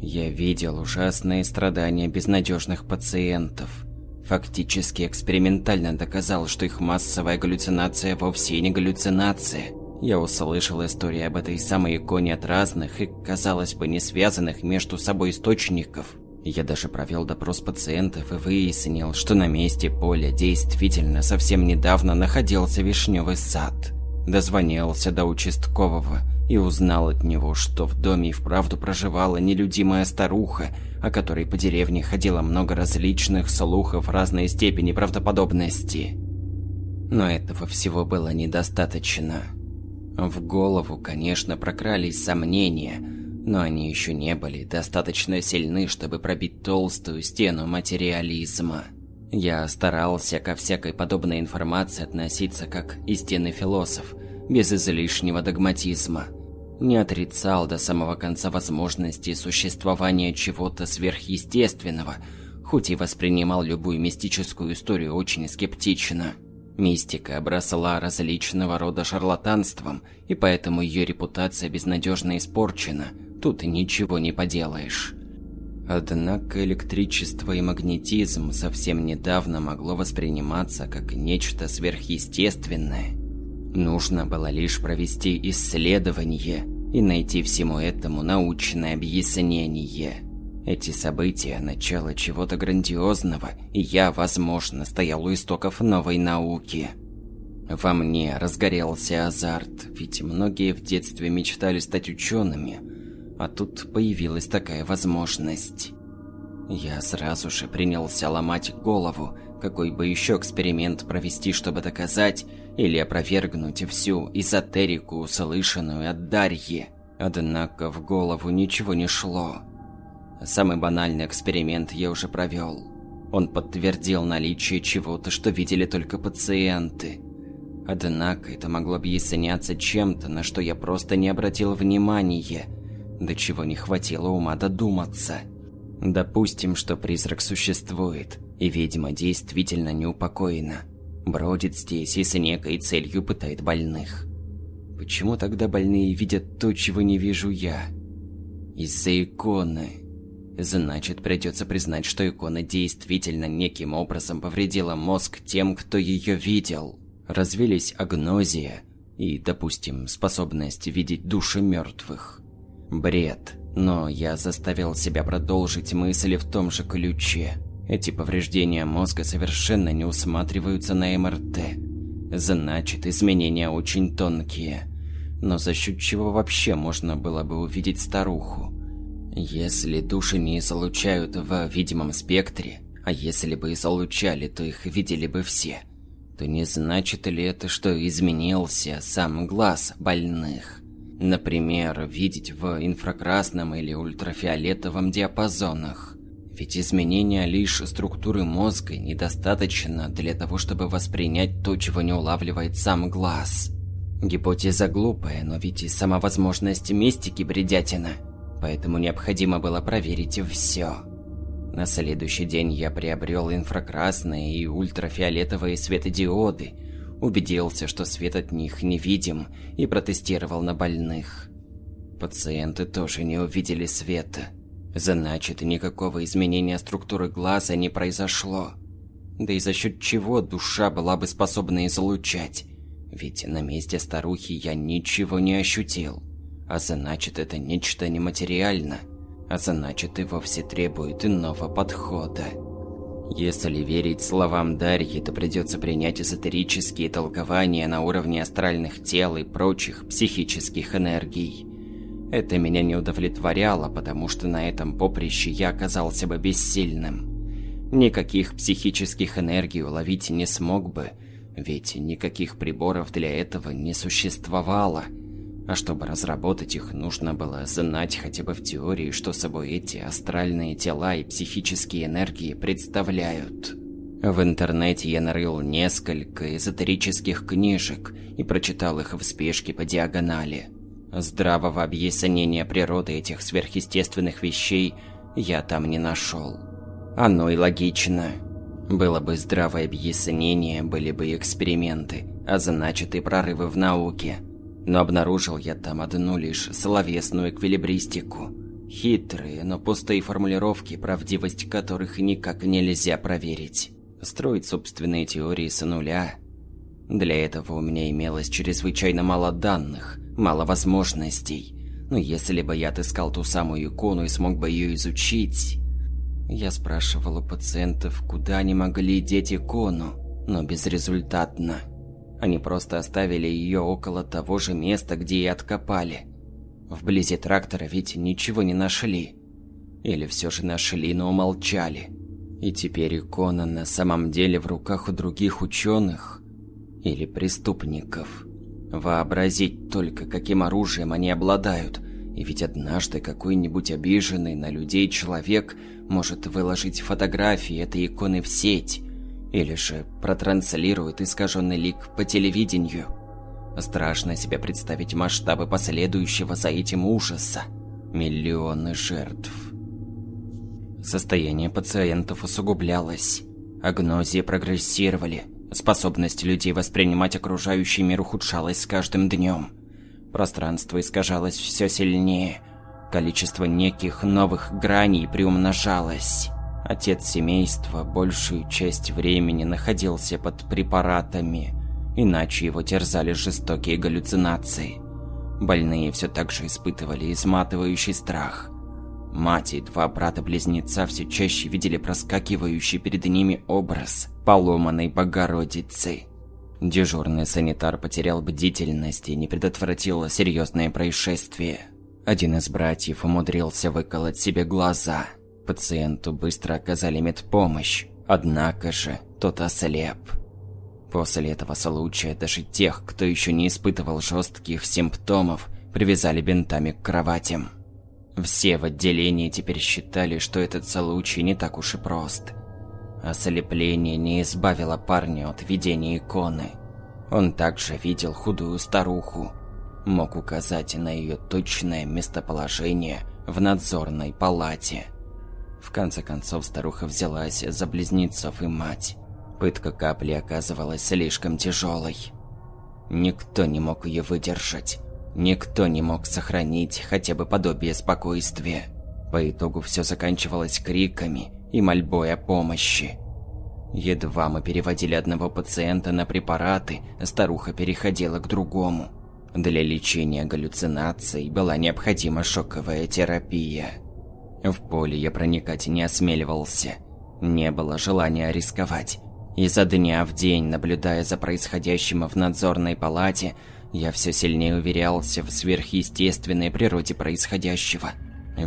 Я видел ужасные страдания безнадежных пациентов – фактически экспериментально доказал, что их массовая галлюцинация вовсе не галлюцинация. Я услышал истории об этой самой иконе от разных и, казалось бы, не связанных между собой источников. Я даже провел допрос пациентов и выяснил, что на месте поля действительно совсем недавно находился вишневый сад. Дозвонился до участкового и узнал от него, что в доме и вправду проживала нелюдимая старуха, о которой по деревне ходило много различных слухов разной степени правдоподобности. Но этого всего было недостаточно. В голову, конечно, прокрались сомнения, но они еще не были достаточно сильны, чтобы пробить толстую стену материализма. Я старался ко всякой подобной информации относиться как истинный философ, без излишнего догматизма. Не отрицал до самого конца возможности существования чего-то сверхъестественного, хоть и воспринимал любую мистическую историю очень скептично. Мистика обросла различного рода шарлатанством, и поэтому ее репутация безнадежно испорчена. Тут ничего не поделаешь. Однако электричество и магнетизм совсем недавно могло восприниматься как нечто сверхъестественное. Нужно было лишь провести исследование и найти всему этому научное объяснение. Эти события – начало чего-то грандиозного, и я, возможно, стоял у истоков новой науки. Во мне разгорелся азарт, ведь многие в детстве мечтали стать учеными, а тут появилась такая возможность. Я сразу же принялся ломать голову, какой бы еще эксперимент провести, чтобы доказать или опровергнуть всю эзотерику, услышанную от Дарьи. Однако в голову ничего не шло. Самый банальный эксперимент я уже провел. Он подтвердил наличие чего-то, что видели только пациенты. Однако это могло объясняться чем-то, на что я просто не обратил внимания, до чего не хватило ума додуматься. Допустим, что призрак существует, и ведьма действительно неупокоена. Бродит здесь и с некой целью пытает больных. Почему тогда больные видят то, чего не вижу я? Из-за иконы. Значит, придется признать, что икона действительно неким образом повредила мозг тем, кто ее видел. Развились агнозия и, допустим, способность видеть души мертвых. Бред, но я заставил себя продолжить мысли в том же ключе. Эти повреждения мозга совершенно не усматриваются на МРТ. Значит, изменения очень тонкие. Но за счет чего вообще можно было бы увидеть старуху? Если души не излучают в видимом спектре, а если бы излучали, то их видели бы все, то не значит ли это, что изменился сам глаз больных? Например, видеть в инфракрасном или ультрафиолетовом диапазонах. Ведь изменения лишь структуры мозга недостаточно для того, чтобы воспринять то, чего не улавливает сам глаз. Гипотеза глупая, но ведь и сама возможность мистики бредятина – поэтому необходимо было проверить все. На следующий день я приобрел инфракрасные и ультрафиолетовые светодиоды, убедился, что свет от них невидим, и протестировал на больных. Пациенты тоже не увидели света. Значит, никакого изменения структуры глаза не произошло. Да и за счет чего душа была бы способна излучать? Ведь на месте старухи я ничего не ощутил. А значит, это нечто нематериально. А значит, и вовсе требует иного подхода. Если верить словам Дарьи, то придется принять эзотерические толкования на уровне астральных тел и прочих психических энергий. Это меня не удовлетворяло, потому что на этом поприще я оказался бы бессильным. Никаких психических энергий уловить не смог бы, ведь никаких приборов для этого не существовало – а чтобы разработать их, нужно было знать хотя бы в теории, что собой эти астральные тела и психические энергии представляют. В интернете я нарыл несколько эзотерических книжек и прочитал их в спешке по диагонали. Здравого объяснения природы этих сверхъестественных вещей я там не нашел. Оно и логично. Было бы здравое объяснение, были бы эксперименты, а значит и прорывы в науке – но обнаружил я там одну лишь словесную эквилибристику. Хитрые, но пустые формулировки, правдивость которых никак нельзя проверить. Строить собственные теории с нуля. Для этого у меня имелось чрезвычайно мало данных, мало возможностей. Но если бы я отыскал ту самую икону и смог бы ее изучить... Я спрашивал у пациентов, куда они могли деть икону, но безрезультатно. Они просто оставили ее около того же места, где и откопали. Вблизи трактора ведь ничего не нашли. Или все же нашли, но умолчали. И теперь икона на самом деле в руках у других ученых или преступников. Вообразить только, каким оружием они обладают. И ведь однажды какой-нибудь обиженный на людей человек может выложить фотографии этой иконы в сеть, или же протранслирует искаженный лик по телевидению. Страшно себе представить масштабы последующего за этим ужаса. Миллионы жертв. Состояние пациентов усугублялось. Агнозии прогрессировали. Способность людей воспринимать окружающий мир ухудшалась с каждым днем. Пространство искажалось все сильнее. Количество неких новых граней приумножалось. Отец семейства большую часть времени находился под препаратами, иначе его терзали жестокие галлюцинации. Больные все так же испытывали изматывающий страх. Мать и два брата-близнеца все чаще видели проскакивающий перед ними образ поломанной Богородицы. Дежурный санитар потерял бдительность и не предотвратил серьезное происшествие. Один из братьев умудрился выколоть себе глаза – Пациенту быстро оказали медпомощь, однако же тот ослеп. После этого случая даже тех, кто еще не испытывал жестких симптомов, привязали бинтами к кроватям. Все в отделении теперь считали, что этот случай не так уж и прост. Ослепление не избавило парня от видения иконы. Он также видел худую старуху, мог указать на ее точное местоположение в надзорной палате. В конце концов старуха взялась за близнецов и мать. Пытка капли оказывалась слишком тяжелой. Никто не мог ее выдержать. Никто не мог сохранить хотя бы подобие спокойствия. По итогу все заканчивалось криками и мольбой о помощи. Едва мы переводили одного пациента на препараты, старуха переходила к другому. Для лечения галлюцинаций была необходима шоковая терапия. В поле я проникать не осмеливался. Не было желания рисковать. И за дня в день, наблюдая за происходящим в надзорной палате, я все сильнее уверялся в сверхъестественной природе происходящего.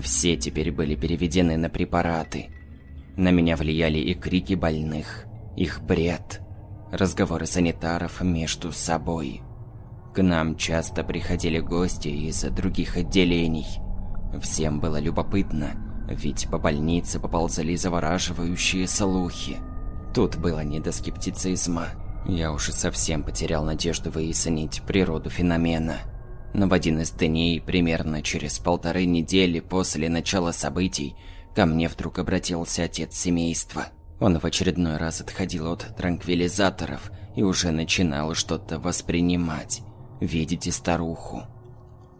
Все теперь были переведены на препараты. На меня влияли и крики больных, их бред, разговоры санитаров между собой. К нам часто приходили гости из других отделений. Всем было любопытно, ведь по больнице поползали завораживающие слухи. Тут было не до скептицизма. Я уже совсем потерял надежду выяснить природу феномена. Но в один из дней, примерно через полторы недели после начала событий, ко мне вдруг обратился отец семейства. Он в очередной раз отходил от транквилизаторов и уже начинал что-то воспринимать. Видите старуху.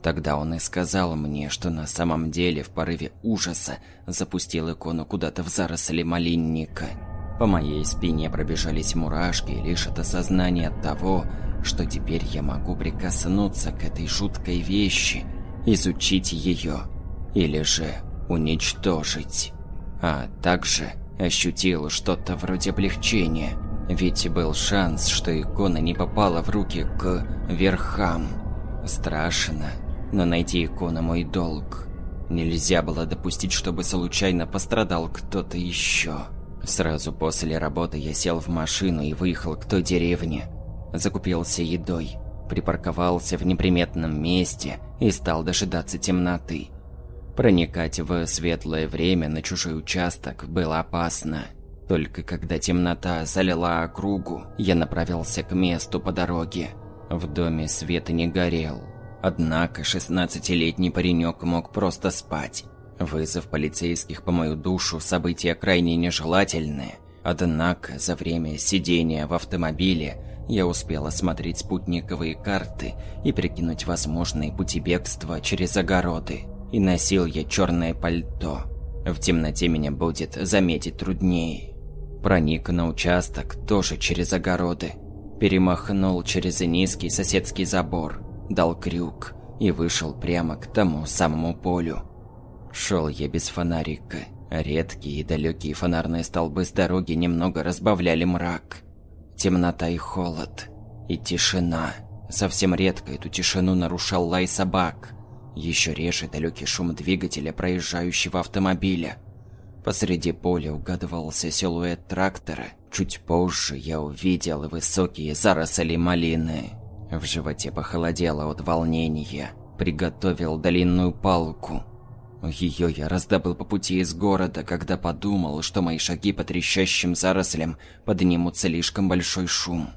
Тогда он и сказал мне, что на самом деле в порыве ужаса запустил икону куда-то в заросли малинника. По моей спине пробежались мурашки лишь от осознания того, что теперь я могу прикоснуться к этой жуткой вещи, изучить ее или же уничтожить. А также ощутил что-то вроде облегчения, ведь был шанс, что икона не попала в руки к верхам. Страшно но найти икону мой долг. Нельзя было допустить, чтобы случайно пострадал кто-то еще. Сразу после работы я сел в машину и выехал к той деревне. Закупился едой, припарковался в неприметном месте и стал дожидаться темноты. Проникать в светлое время на чужой участок было опасно. Только когда темнота залила округу, я направился к месту по дороге. В доме свет не горел. Однако 16-летний паренек мог просто спать. Вызов полицейских по мою душу – событие крайне нежелательное. Однако за время сидения в автомобиле я успел осмотреть спутниковые карты и прикинуть возможные пути бегства через огороды. И носил я черное пальто. В темноте меня будет заметить труднее. Проник на участок тоже через огороды. Перемахнул через низкий соседский забор дал крюк и вышел прямо к тому самому полю. Шел я без фонарика. Редкие и далекие фонарные столбы с дороги немного разбавляли мрак. Темнота и холод. И тишина. Совсем редко эту тишину нарушал лай собак. Еще реже далекий шум двигателя проезжающего автомобиля. Посреди поля угадывался силуэт трактора. Чуть позже я увидел высокие заросли малины. В животе похолодело от волнения. Приготовил длинную палку. Ее я раздобыл по пути из города, когда подумал, что мои шаги по трещащим зарослям поднимут слишком большой шум.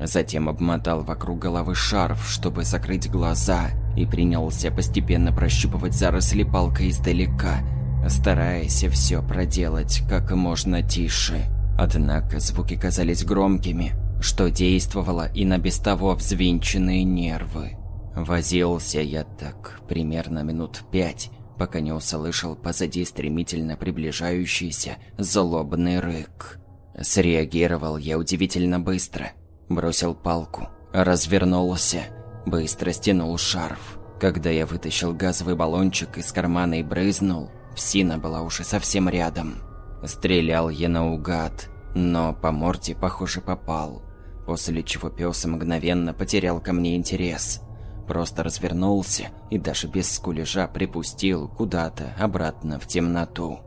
Затем обмотал вокруг головы шарф, чтобы закрыть глаза, и принялся постепенно прощупывать заросли палкой издалека, стараясь все проделать как можно тише. Однако звуки казались громкими, что действовало и на без того взвинченные нервы. Возился я так примерно минут пять, пока не услышал позади стремительно приближающийся злобный рык. Среагировал я удивительно быстро. Бросил палку, развернулся, быстро стянул шарф. Когда я вытащил газовый баллончик из кармана и брызнул, псина была уже совсем рядом. Стрелял я наугад, но по морде, похоже, попал. После чего пес мгновенно потерял ко мне интерес. Просто развернулся и даже без скулежа припустил куда-то обратно в темноту.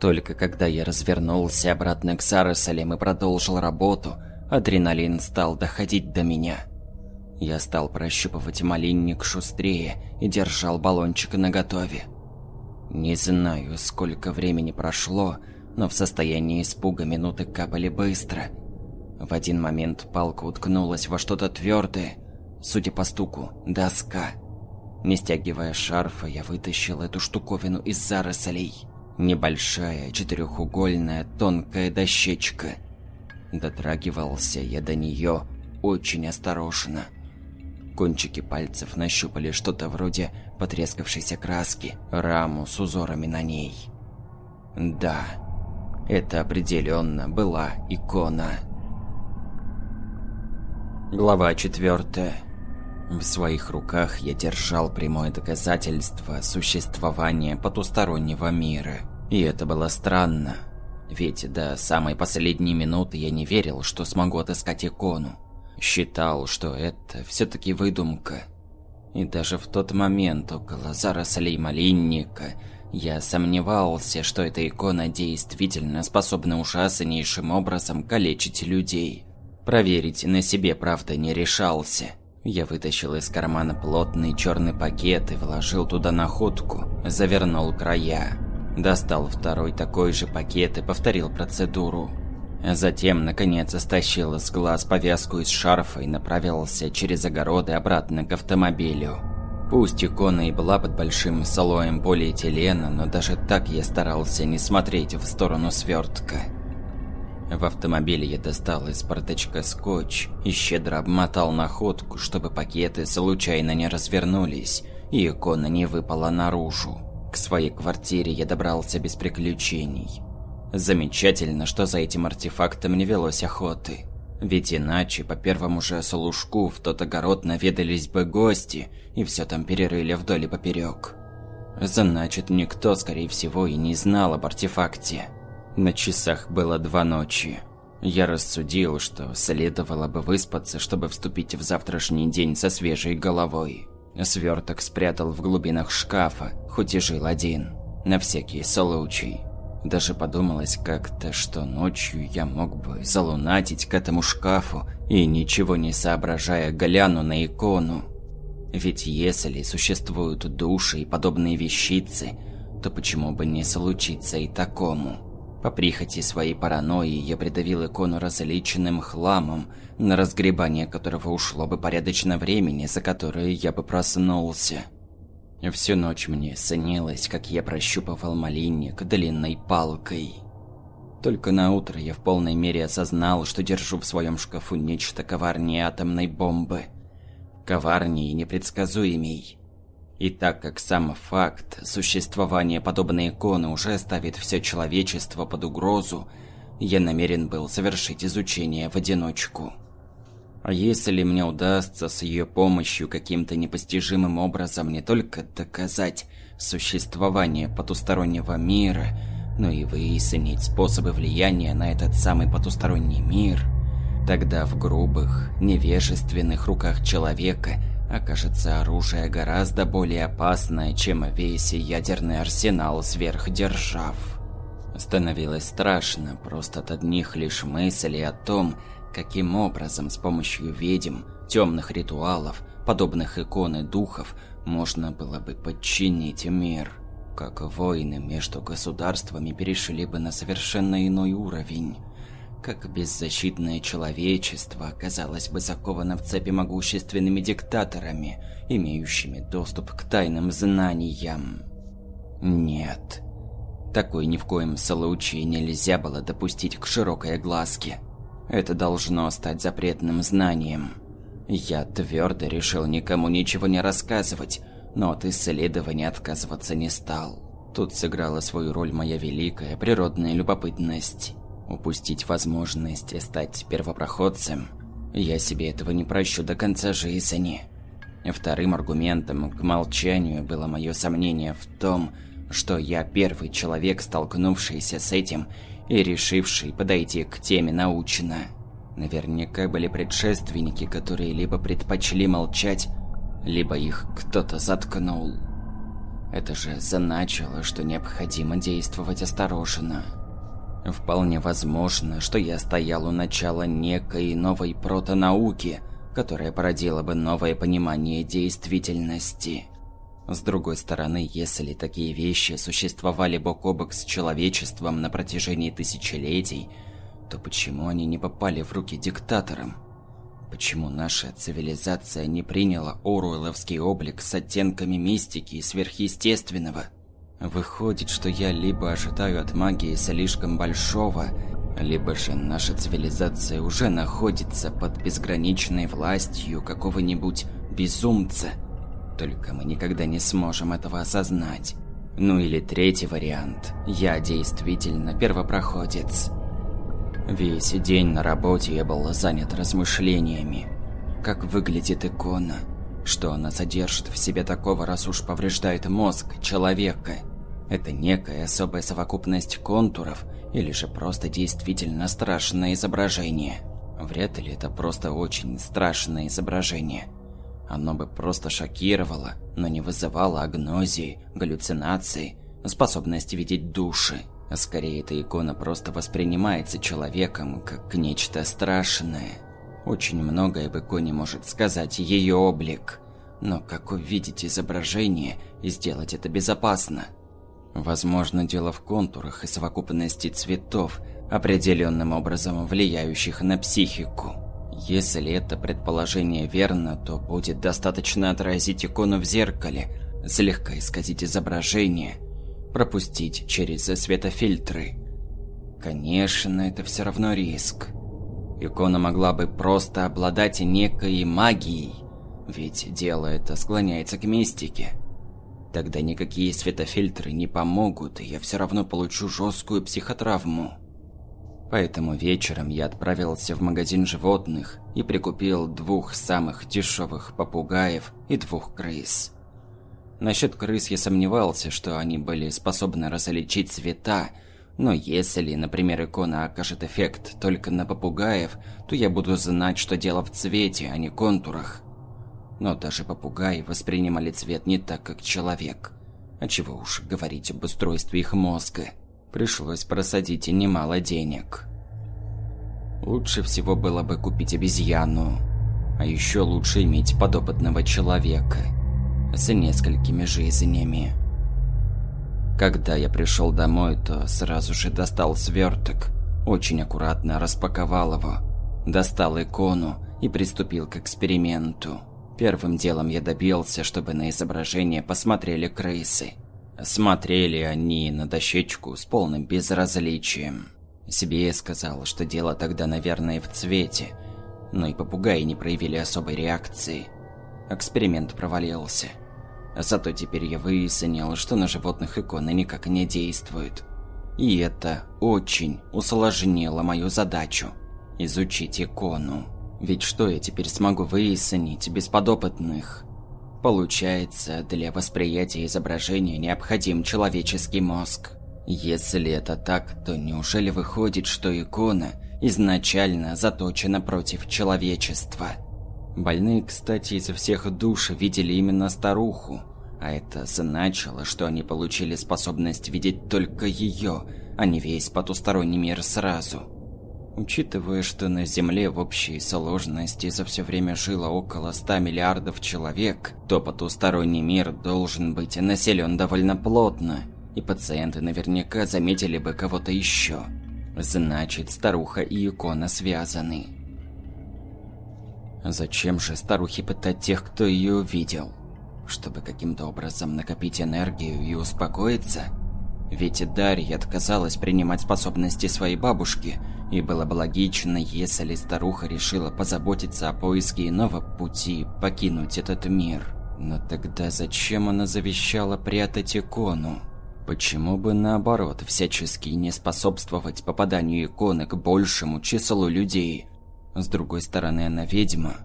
Только когда я развернулся обратно к зарослям и продолжил работу, адреналин стал доходить до меня. Я стал прощупывать малинник шустрее и держал баллончик наготове. Не знаю, сколько времени прошло, но в состоянии испуга минуты капали быстро. В один момент палка уткнулась во что-то твердое, судя по стуку, доска. Не стягивая шарфа, я вытащил эту штуковину из зарослей. Небольшая, четырехугольная, тонкая дощечка. Дотрагивался я до нее очень осторожно. Кончики пальцев нащупали что-то вроде потрескавшейся краски, раму с узорами на ней. Да, это определенно была икона. Глава четвертая. В своих руках я держал прямое доказательство существования потустороннего мира. И это было странно. Ведь до самой последней минуты я не верил, что смогу отыскать икону. Считал, что это все-таки выдумка. И даже в тот момент около зарослей малинника я сомневался, что эта икона действительно способна ужаснейшим образом калечить людей. Проверить на себе, правда, не решался. Я вытащил из кармана плотный черный пакет и вложил туда находку, завернул края. Достал второй такой же пакет и повторил процедуру. Затем, наконец, стащил с глаз повязку из шарфа и направился через огороды обратно к автомобилю. Пусть икона и была под большим слоем полиэтилена, но даже так я старался не смотреть в сторону свертка. В автомобиле я достал из бардачка скотч и щедро обмотал находку, чтобы пакеты случайно не развернулись и икона не выпала наружу. К своей квартире я добрался без приключений. Замечательно, что за этим артефактом не велось охоты. Ведь иначе по первому же служку в тот огород наведались бы гости и все там перерыли вдоль и поперек. Значит, никто, скорее всего, и не знал об артефакте. На часах было два ночи. Я рассудил, что следовало бы выспаться, чтобы вступить в завтрашний день со свежей головой. Сверток спрятал в глубинах шкафа, хоть и жил один, на всякий случай. Даже подумалось как-то, что ночью я мог бы залунатить к этому шкафу и, ничего не соображая, гляну на икону. Ведь если существуют души и подобные вещицы, то почему бы не случиться и такому? По прихоти своей паранойи я придавил икону различенным хламом, на разгребание которого ушло бы порядочно времени, за которое я бы проснулся. Всю ночь мне снилось, как я прощупывал малинник длинной палкой. Только на утро я в полной мере осознал, что держу в своем шкафу нечто коварнее атомной бомбы. Коварнее и непредсказуемей. И так как сам факт существования подобной иконы уже ставит все человечество под угрозу, я намерен был совершить изучение в одиночку. А если мне удастся с ее помощью каким-то непостижимым образом не только доказать существование потустороннего мира, но и выяснить способы влияния на этот самый потусторонний мир, тогда в грубых, невежественных руках человека окажется оружие гораздо более опасное, чем весь ядерный арсенал сверхдержав. Становилось страшно просто от одних лишь мыслей о том, Каким образом с помощью ведьм, темных ритуалов, подобных иконы духов, можно было бы подчинить мир? Как войны между государствами перешли бы на совершенно иной уровень? Как беззащитное человечество оказалось бы заковано в цепи могущественными диктаторами, имеющими доступ к тайным знаниям. Нет. Такой ни в коем случае нельзя было допустить к широкой огласке. Это должно стать запретным знанием. Я твердо решил никому ничего не рассказывать, но от исследования отказываться не стал. Тут сыграла свою роль моя великая природная любопытность. Упустить возможность стать первопроходцем я себе этого не прощу до конца жизни. Вторым аргументом к молчанию было мое сомнение в том, что я первый человек, столкнувшийся с этим и решивший подойти к теме научно. Наверняка были предшественники, которые либо предпочли молчать, либо их кто-то заткнул. Это же значило, что необходимо действовать осторожно. Вполне возможно, что я стоял у начала некой новой протонауки, которая породила бы новое понимание действительности. С другой стороны, если такие вещи существовали бок о бок с человечеством на протяжении тысячелетий, то почему они не попали в руки диктаторам? Почему наша цивилизация не приняла оруэлловский облик с оттенками мистики и сверхъестественного? Выходит, что я либо ожидаю от магии слишком большого, либо же наша цивилизация уже находится под безграничной властью какого-нибудь безумца. Только мы никогда не сможем этого осознать. Ну или третий вариант. Я действительно первопроходец. Весь день на работе я был занят размышлениями. Как выглядит икона? Что она содержит в себе такого, раз уж повреждает мозг человека? Это некая особая совокупность контуров или же просто действительно страшное изображение? Вряд ли это просто очень страшное изображение. Оно бы просто шокировало, но не вызывало агнозии, галлюцинаций, способность видеть души. А скорее, эта икона просто воспринимается человеком как нечто страшное. Очень многое об иконе может сказать ее облик. Но как увидеть изображение и сделать это безопасно? Возможно, дело в контурах и совокупности цветов, определенным образом влияющих на психику. Если это предположение верно, то будет достаточно отразить икону в зеркале, слегка исказить изображение – пропустить через светофильтры. Конечно, это все равно риск. Икона могла бы просто обладать некой магией, ведь дело это склоняется к мистике. Тогда никакие светофильтры не помогут, и я все равно получу жесткую психотравму. Поэтому вечером я отправился в магазин животных и прикупил двух самых дешевых попугаев и двух крыс. Насчет крыс я сомневался, что они были способны различить цвета, но если, например, икона окажет эффект только на попугаев, то я буду знать, что дело в цвете, а не контурах. Но даже попугаи воспринимали цвет не так, как человек. А чего уж говорить об устройстве их мозга. Пришлось просадить немало денег. Лучше всего было бы купить обезьяну. А еще лучше иметь подопытного человека – с несколькими жизнями. Когда я пришел домой, то сразу же достал сверток, очень аккуратно распаковал его, достал икону и приступил к эксперименту. Первым делом я добился, чтобы на изображение посмотрели крысы. Смотрели они на дощечку с полным безразличием. Себе я сказал, что дело тогда, наверное, в цвете, но и попугаи не проявили особой реакции. Эксперимент провалился. Зато теперь я выяснил, что на животных иконы никак не действуют. И это очень усложнило мою задачу – изучить икону. Ведь что я теперь смогу выяснить без подопытных? Получается, для восприятия изображения необходим человеческий мозг. Если это так, то неужели выходит, что икона изначально заточена против человечества? Больные, кстати, из всех душ видели именно старуху, а это значило, что они получили способность видеть только ее, а не весь потусторонний мир сразу. Учитывая, что на Земле в общей сложности за все время жило около 100 миллиардов человек, то потусторонний мир должен быть населен довольно плотно, и пациенты наверняка заметили бы кого-то еще. Значит, старуха и икона связаны. Зачем же старухе пытать тех, кто ее увидел? Чтобы каким-то образом накопить энергию и успокоиться? Ведь Дарья отказалась принимать способности своей бабушки, и было бы логично, если старуха решила позаботиться о поиске иного пути покинуть этот мир. Но тогда зачем она завещала прятать икону? Почему бы наоборот всячески не способствовать попаданию иконы к большему числу людей? С другой стороны, она ведьма.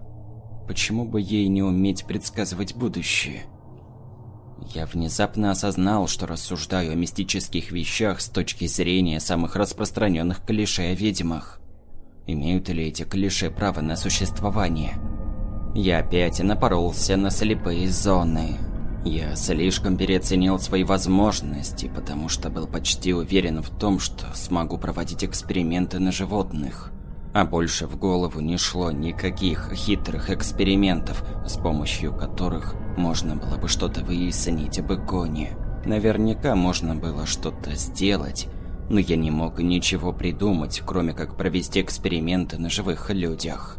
Почему бы ей не уметь предсказывать будущее? Я внезапно осознал, что рассуждаю о мистических вещах с точки зрения самых распространенных клише о ведьмах. Имеют ли эти клише право на существование? Я опять напоролся на слепые зоны. Я слишком переоценил свои возможности, потому что был почти уверен в том, что смогу проводить эксперименты на животных. А больше в голову не шло никаких хитрых экспериментов, с помощью которых можно было бы что-то выяснить об иконе. Наверняка можно было что-то сделать, но я не мог ничего придумать, кроме как провести эксперименты на живых людях.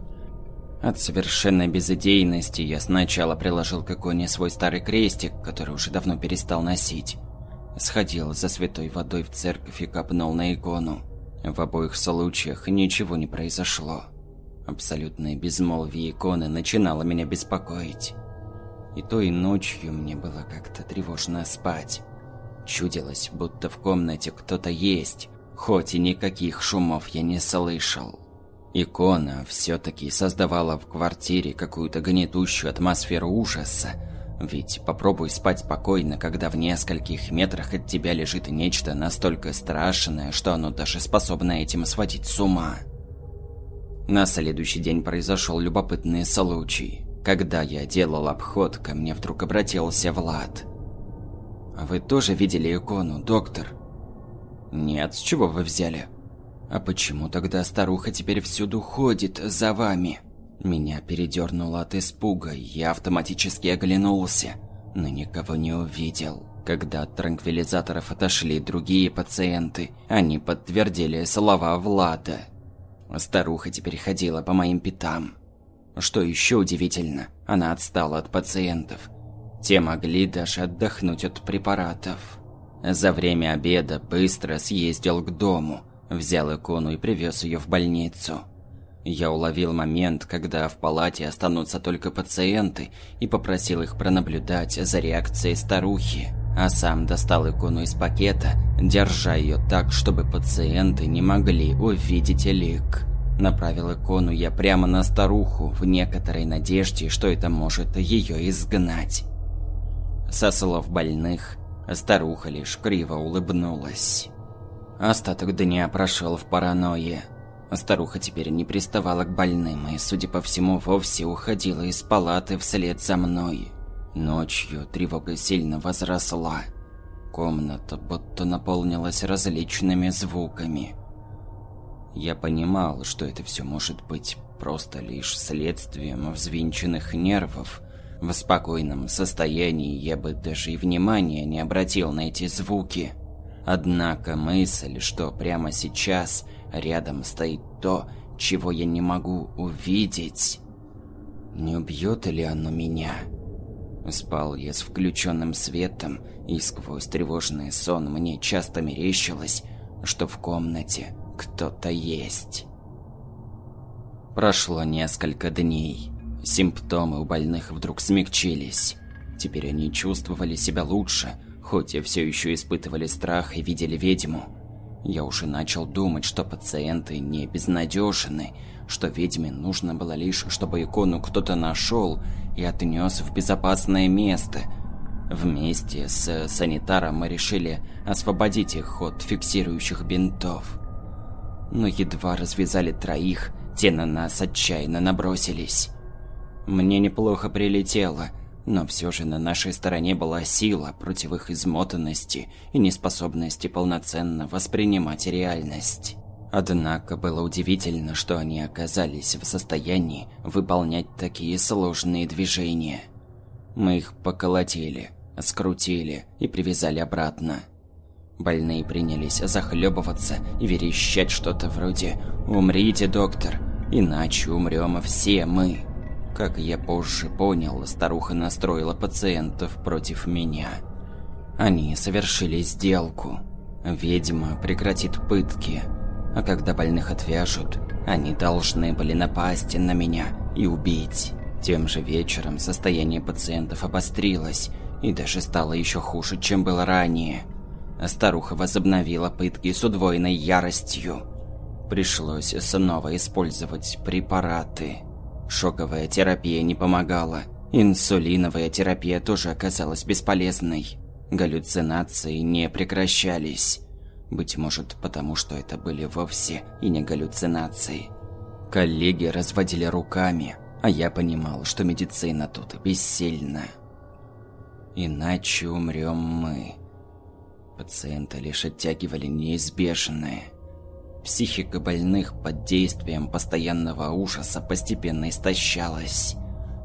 От совершенной безыдейности я сначала приложил к иконе свой старый крестик, который уже давно перестал носить. Сходил за святой водой в церковь и копнул на икону. В обоих случаях ничего не произошло. Абсолютное безмолвие иконы начинало меня беспокоить. И той ночью мне было как-то тревожно спать. Чудилось, будто в комнате кто-то есть, хоть и никаких шумов я не слышал. Икона все-таки создавала в квартире какую-то гнетущую атмосферу ужаса, ведь попробуй спать спокойно, когда в нескольких метрах от тебя лежит нечто настолько страшное, что оно даже способно этим сводить с ума. На следующий день произошел любопытный случай. Когда я делал обход, ко мне вдруг обратился Влад. «А вы тоже видели икону, доктор?» «Нет, с чего вы взяли?» «А почему тогда старуха теперь всюду ходит за вами?» Меня передернуло от испуга, я автоматически оглянулся, но никого не увидел. Когда от транквилизаторов отошли другие пациенты, они подтвердили слова Влада. Старуха теперь ходила по моим пятам. Что еще удивительно, она отстала от пациентов. Те могли даже отдохнуть от препаратов. За время обеда быстро съездил к дому, взял икону и привез ее в больницу. Я уловил момент, когда в палате останутся только пациенты, и попросил их пронаблюдать за реакцией старухи, а сам достал икону из пакета, держа ее так, чтобы пациенты не могли увидеть лик. Направил икону я прямо на старуху, в некоторой надежде, что это может ее изгнать. Со слов больных, старуха лишь криво улыбнулась. Остаток дня прошел в паранойе. Старуха теперь не приставала к больным и, судя по всему, вовсе уходила из палаты вслед за мной. Ночью тревога сильно возросла. Комната будто наполнилась различными звуками – я понимал, что это все может быть просто лишь следствием взвинченных нервов. В спокойном состоянии я бы даже и внимания не обратил на эти звуки. Однако мысль, что прямо сейчас рядом стоит то, чего я не могу увидеть... Не убьет ли оно меня? Спал я с включенным светом, и сквозь тревожный сон мне часто мерещилось, что в комнате кто-то есть. Прошло несколько дней. Симптомы у больных вдруг смягчились. Теперь они чувствовали себя лучше, хоть и все еще испытывали страх и видели ведьму. Я уже начал думать, что пациенты не безнадежны, что ведьме нужно было лишь, чтобы икону кто-то нашел и отнес в безопасное место. Вместе с санитаром мы решили освободить их от фиксирующих бинтов но едва развязали троих, те на нас отчаянно набросились. Мне неплохо прилетело, но все же на нашей стороне была сила против их измотанности и неспособности полноценно воспринимать реальность. Однако было удивительно, что они оказались в состоянии выполнять такие сложные движения. Мы их поколотили, скрутили и привязали обратно. Больные принялись захлебываться и верещать что-то вроде «Умрите, доктор, иначе умрем все мы». Как я позже понял, старуха настроила пациентов против меня. Они совершили сделку. Ведьма прекратит пытки, а когда больных отвяжут, они должны были напасть на меня и убить. Тем же вечером состояние пациентов обострилось и даже стало еще хуже, чем было ранее. Старуха возобновила пытки с удвоенной яростью. Пришлось снова использовать препараты. Шоковая терапия не помогала. Инсулиновая терапия тоже оказалась бесполезной. Галлюцинации не прекращались. Быть может, потому что это были вовсе и не галлюцинации. Коллеги разводили руками, а я понимал, что медицина тут бессильна. Иначе умрем мы. Пациенты лишь оттягивали неизбежное. Психика больных под действием постоянного ужаса постепенно истощалась.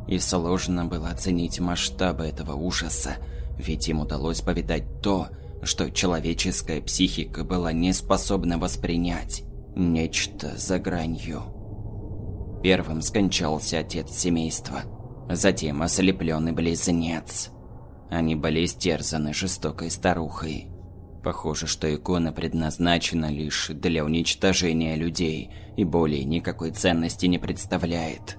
И сложно было оценить масштабы этого ужаса, ведь им удалось повидать то, что человеческая психика была не способна воспринять. Нечто за гранью. Первым скончался отец семейства, затем ослепленный близнец. Они были истерзаны жестокой старухой. Похоже, что икона предназначена лишь для уничтожения людей и более никакой ценности не представляет.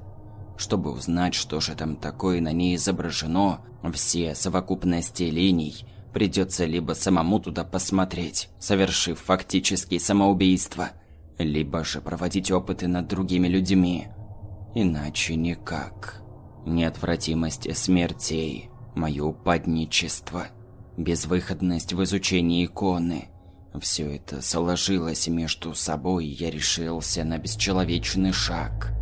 Чтобы узнать, что же там такое на ней изображено, все совокупности линий, придется либо самому туда посмотреть, совершив фактически самоубийство, либо же проводить опыты над другими людьми. Иначе никак. Неотвратимость смертей, мое упадничество – безвыходность в изучении иконы. Все это сложилось между собой, и я решился на бесчеловечный шаг.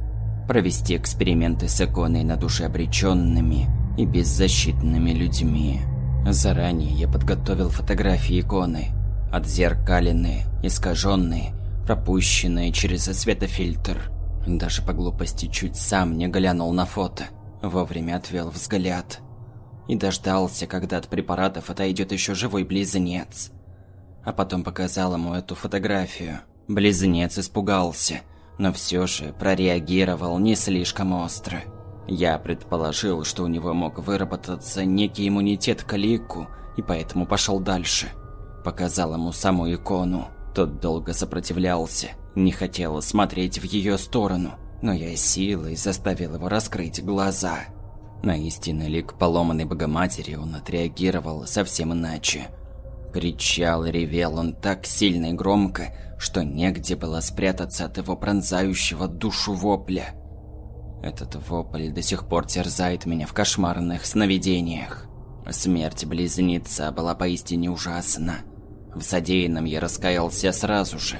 Провести эксперименты с иконой над уже обреченными и беззащитными людьми. Заранее я подготовил фотографии иконы, отзеркаленные, искаженные, пропущенные через светофильтр. Даже по глупости чуть сам не глянул на фото, вовремя отвел взгляд – и дождался, когда от препаратов отойдет еще живой близнец. А потом показал ему эту фотографию. Близнец испугался, но все же прореагировал не слишком остро. Я предположил, что у него мог выработаться некий иммунитет к лику, и поэтому пошел дальше. Показал ему саму икону. Тот долго сопротивлялся, не хотел смотреть в ее сторону, но я силой заставил его раскрыть глаза. На истинный лик поломанной Богоматери он отреагировал совсем иначе. Кричал ревел он так сильно и громко, что негде было спрятаться от его пронзающего душу вопля. Этот вопль до сих пор терзает меня в кошмарных сновидениях. Смерть близнеца была поистине ужасна. В содеянном я раскаялся сразу же.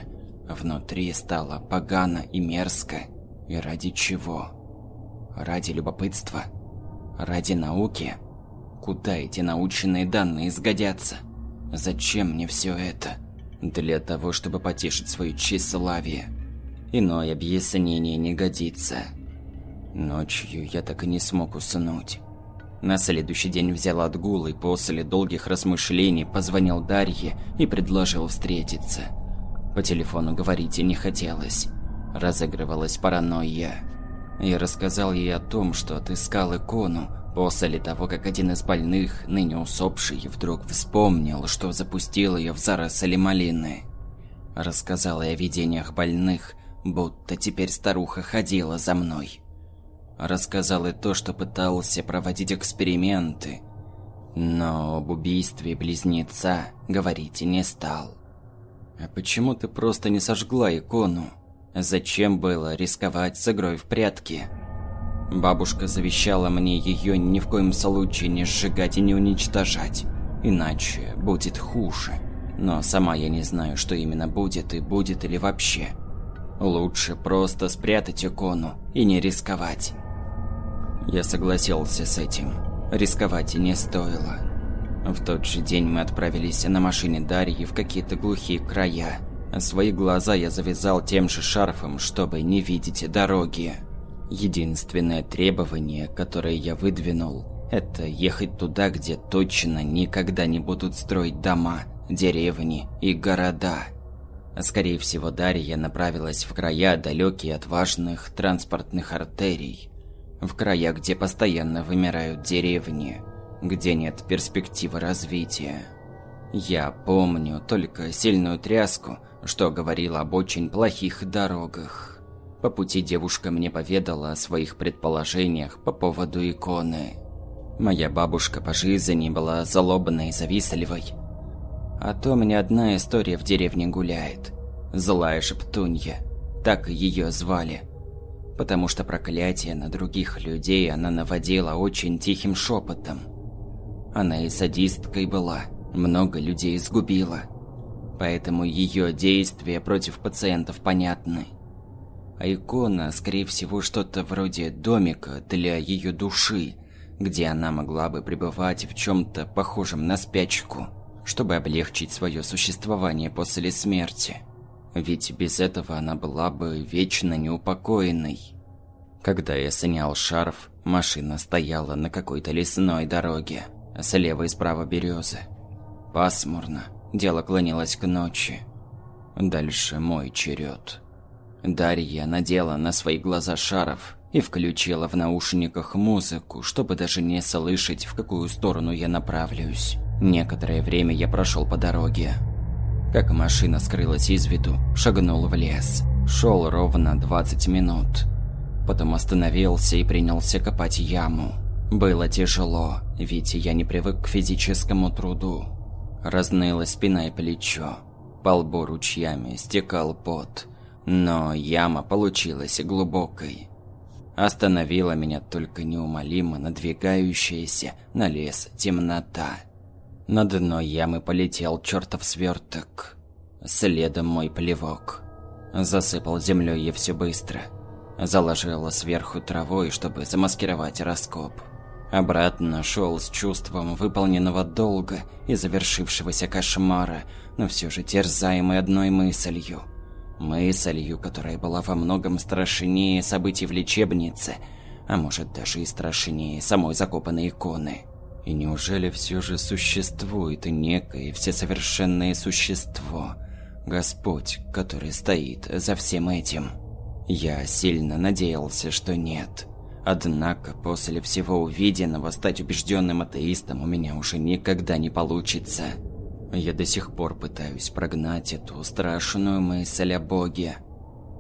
Внутри стало погано и мерзко. И ради чего? Ради любопытства? Ради науки? Куда эти научные данные сгодятся? Зачем мне все это? Для того, чтобы потешить свое тщеславие. Иное объяснение не годится. Ночью я так и не смог уснуть. На следующий день взял отгул и после долгих размышлений позвонил Дарье и предложил встретиться. По телефону говорить и не хотелось. Разыгрывалась паранойя. Я рассказал ей о том, что отыскал икону, после того, как один из больных, ныне усопший, вдруг вспомнил, что запустил ее в заросли малины. Рассказал о видениях больных, будто теперь старуха ходила за мной. Рассказал и то, что пытался проводить эксперименты, но об убийстве близнеца говорить не стал. «А почему ты просто не сожгла икону?» Зачем было рисковать с игрой в прятки? Бабушка завещала мне ее ни в коем случае не сжигать и не уничтожать, иначе будет хуже. Но сама я не знаю, что именно будет и будет ли вообще. Лучше просто спрятать икону и не рисковать. Я согласился с этим. Рисковать и не стоило. В тот же день мы отправились на машине Дарьи в какие-то глухие края. Свои глаза я завязал тем же шарфом, чтобы не видеть дороги. Единственное требование, которое я выдвинул, это ехать туда, где точно никогда не будут строить дома, деревни и города. Скорее всего, Дарья направилась в края, далекие от важных транспортных артерий. В края, где постоянно вымирают деревни, где нет перспективы развития. Я помню только сильную тряску, что говорила об очень плохих дорогах. По пути девушка мне поведала о своих предположениях по поводу иконы. Моя бабушка по жизни была злобной и завистливой. А то мне одна история в деревне гуляет. Злая шептунья. Так ее звали. Потому что проклятие на других людей она наводила очень тихим шепотом. Она и садисткой была – много людей сгубила. Поэтому ее действия против пациентов понятны. А икона, скорее всего, что-то вроде домика для ее души, где она могла бы пребывать в чем-то похожем на спячку, чтобы облегчить свое существование после смерти. Ведь без этого она была бы вечно неупокоенной. Когда я снял шарф, машина стояла на какой-то лесной дороге, слева и справа березы. Пасмурно. Дело клонилось к ночи. Дальше мой черед. Дарья надела на свои глаза шаров и включила в наушниках музыку, чтобы даже не слышать, в какую сторону я направляюсь. Некоторое время я прошел по дороге. Как машина скрылась из виду, шагнул в лес. Шел ровно 20 минут. Потом остановился и принялся копать яму. Было тяжело, ведь я не привык к физическому труду. Разныла спина и плечо. По лбу ручьями стекал пот. Но яма получилась глубокой. Остановила меня только неумолимо надвигающаяся на лес темнота. На дно ямы полетел чертов сверток. Следом мой плевок. Засыпал землей я все быстро. Заложила сверху травой, чтобы замаскировать раскоп. Обратно шел с чувством выполненного долга и завершившегося кошмара, но все же терзаемый одной мыслью. Мыслью, которая была во многом страшнее событий в лечебнице, а может даже и страшнее самой закопанной иконы. И неужели все же существует некое всесовершенное существо, Господь, который стоит за всем этим? Я сильно надеялся, что нет. Однако после всего увиденного стать убежденным атеистом у меня уже никогда не получится. Я до сих пор пытаюсь прогнать эту страшную мысль о Боге.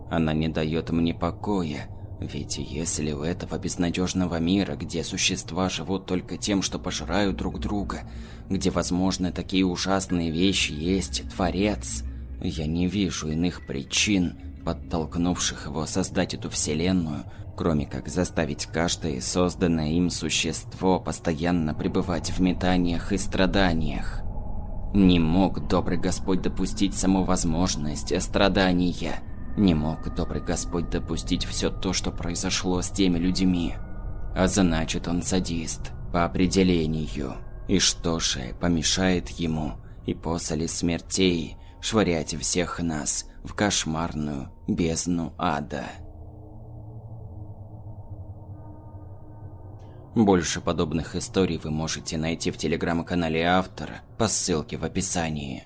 Она не дает мне покоя, ведь если у этого безнадежного мира, где существа живут только тем, что пожирают друг друга, где возможны такие ужасные вещи, есть Творец, я не вижу иных причин, подтолкнувших его создать эту вселенную, кроме как заставить каждое созданное им существо постоянно пребывать в метаниях и страданиях. Не мог добрый Господь допустить саму возможность страдания. Не мог добрый Господь допустить все то, что произошло с теми людьми. А значит, он садист, по определению. И что же помешает ему и после смертей швырять всех нас в кошмарную бездну ада? Больше подобных историй вы можете найти в телеграм-канале автора по ссылке в описании.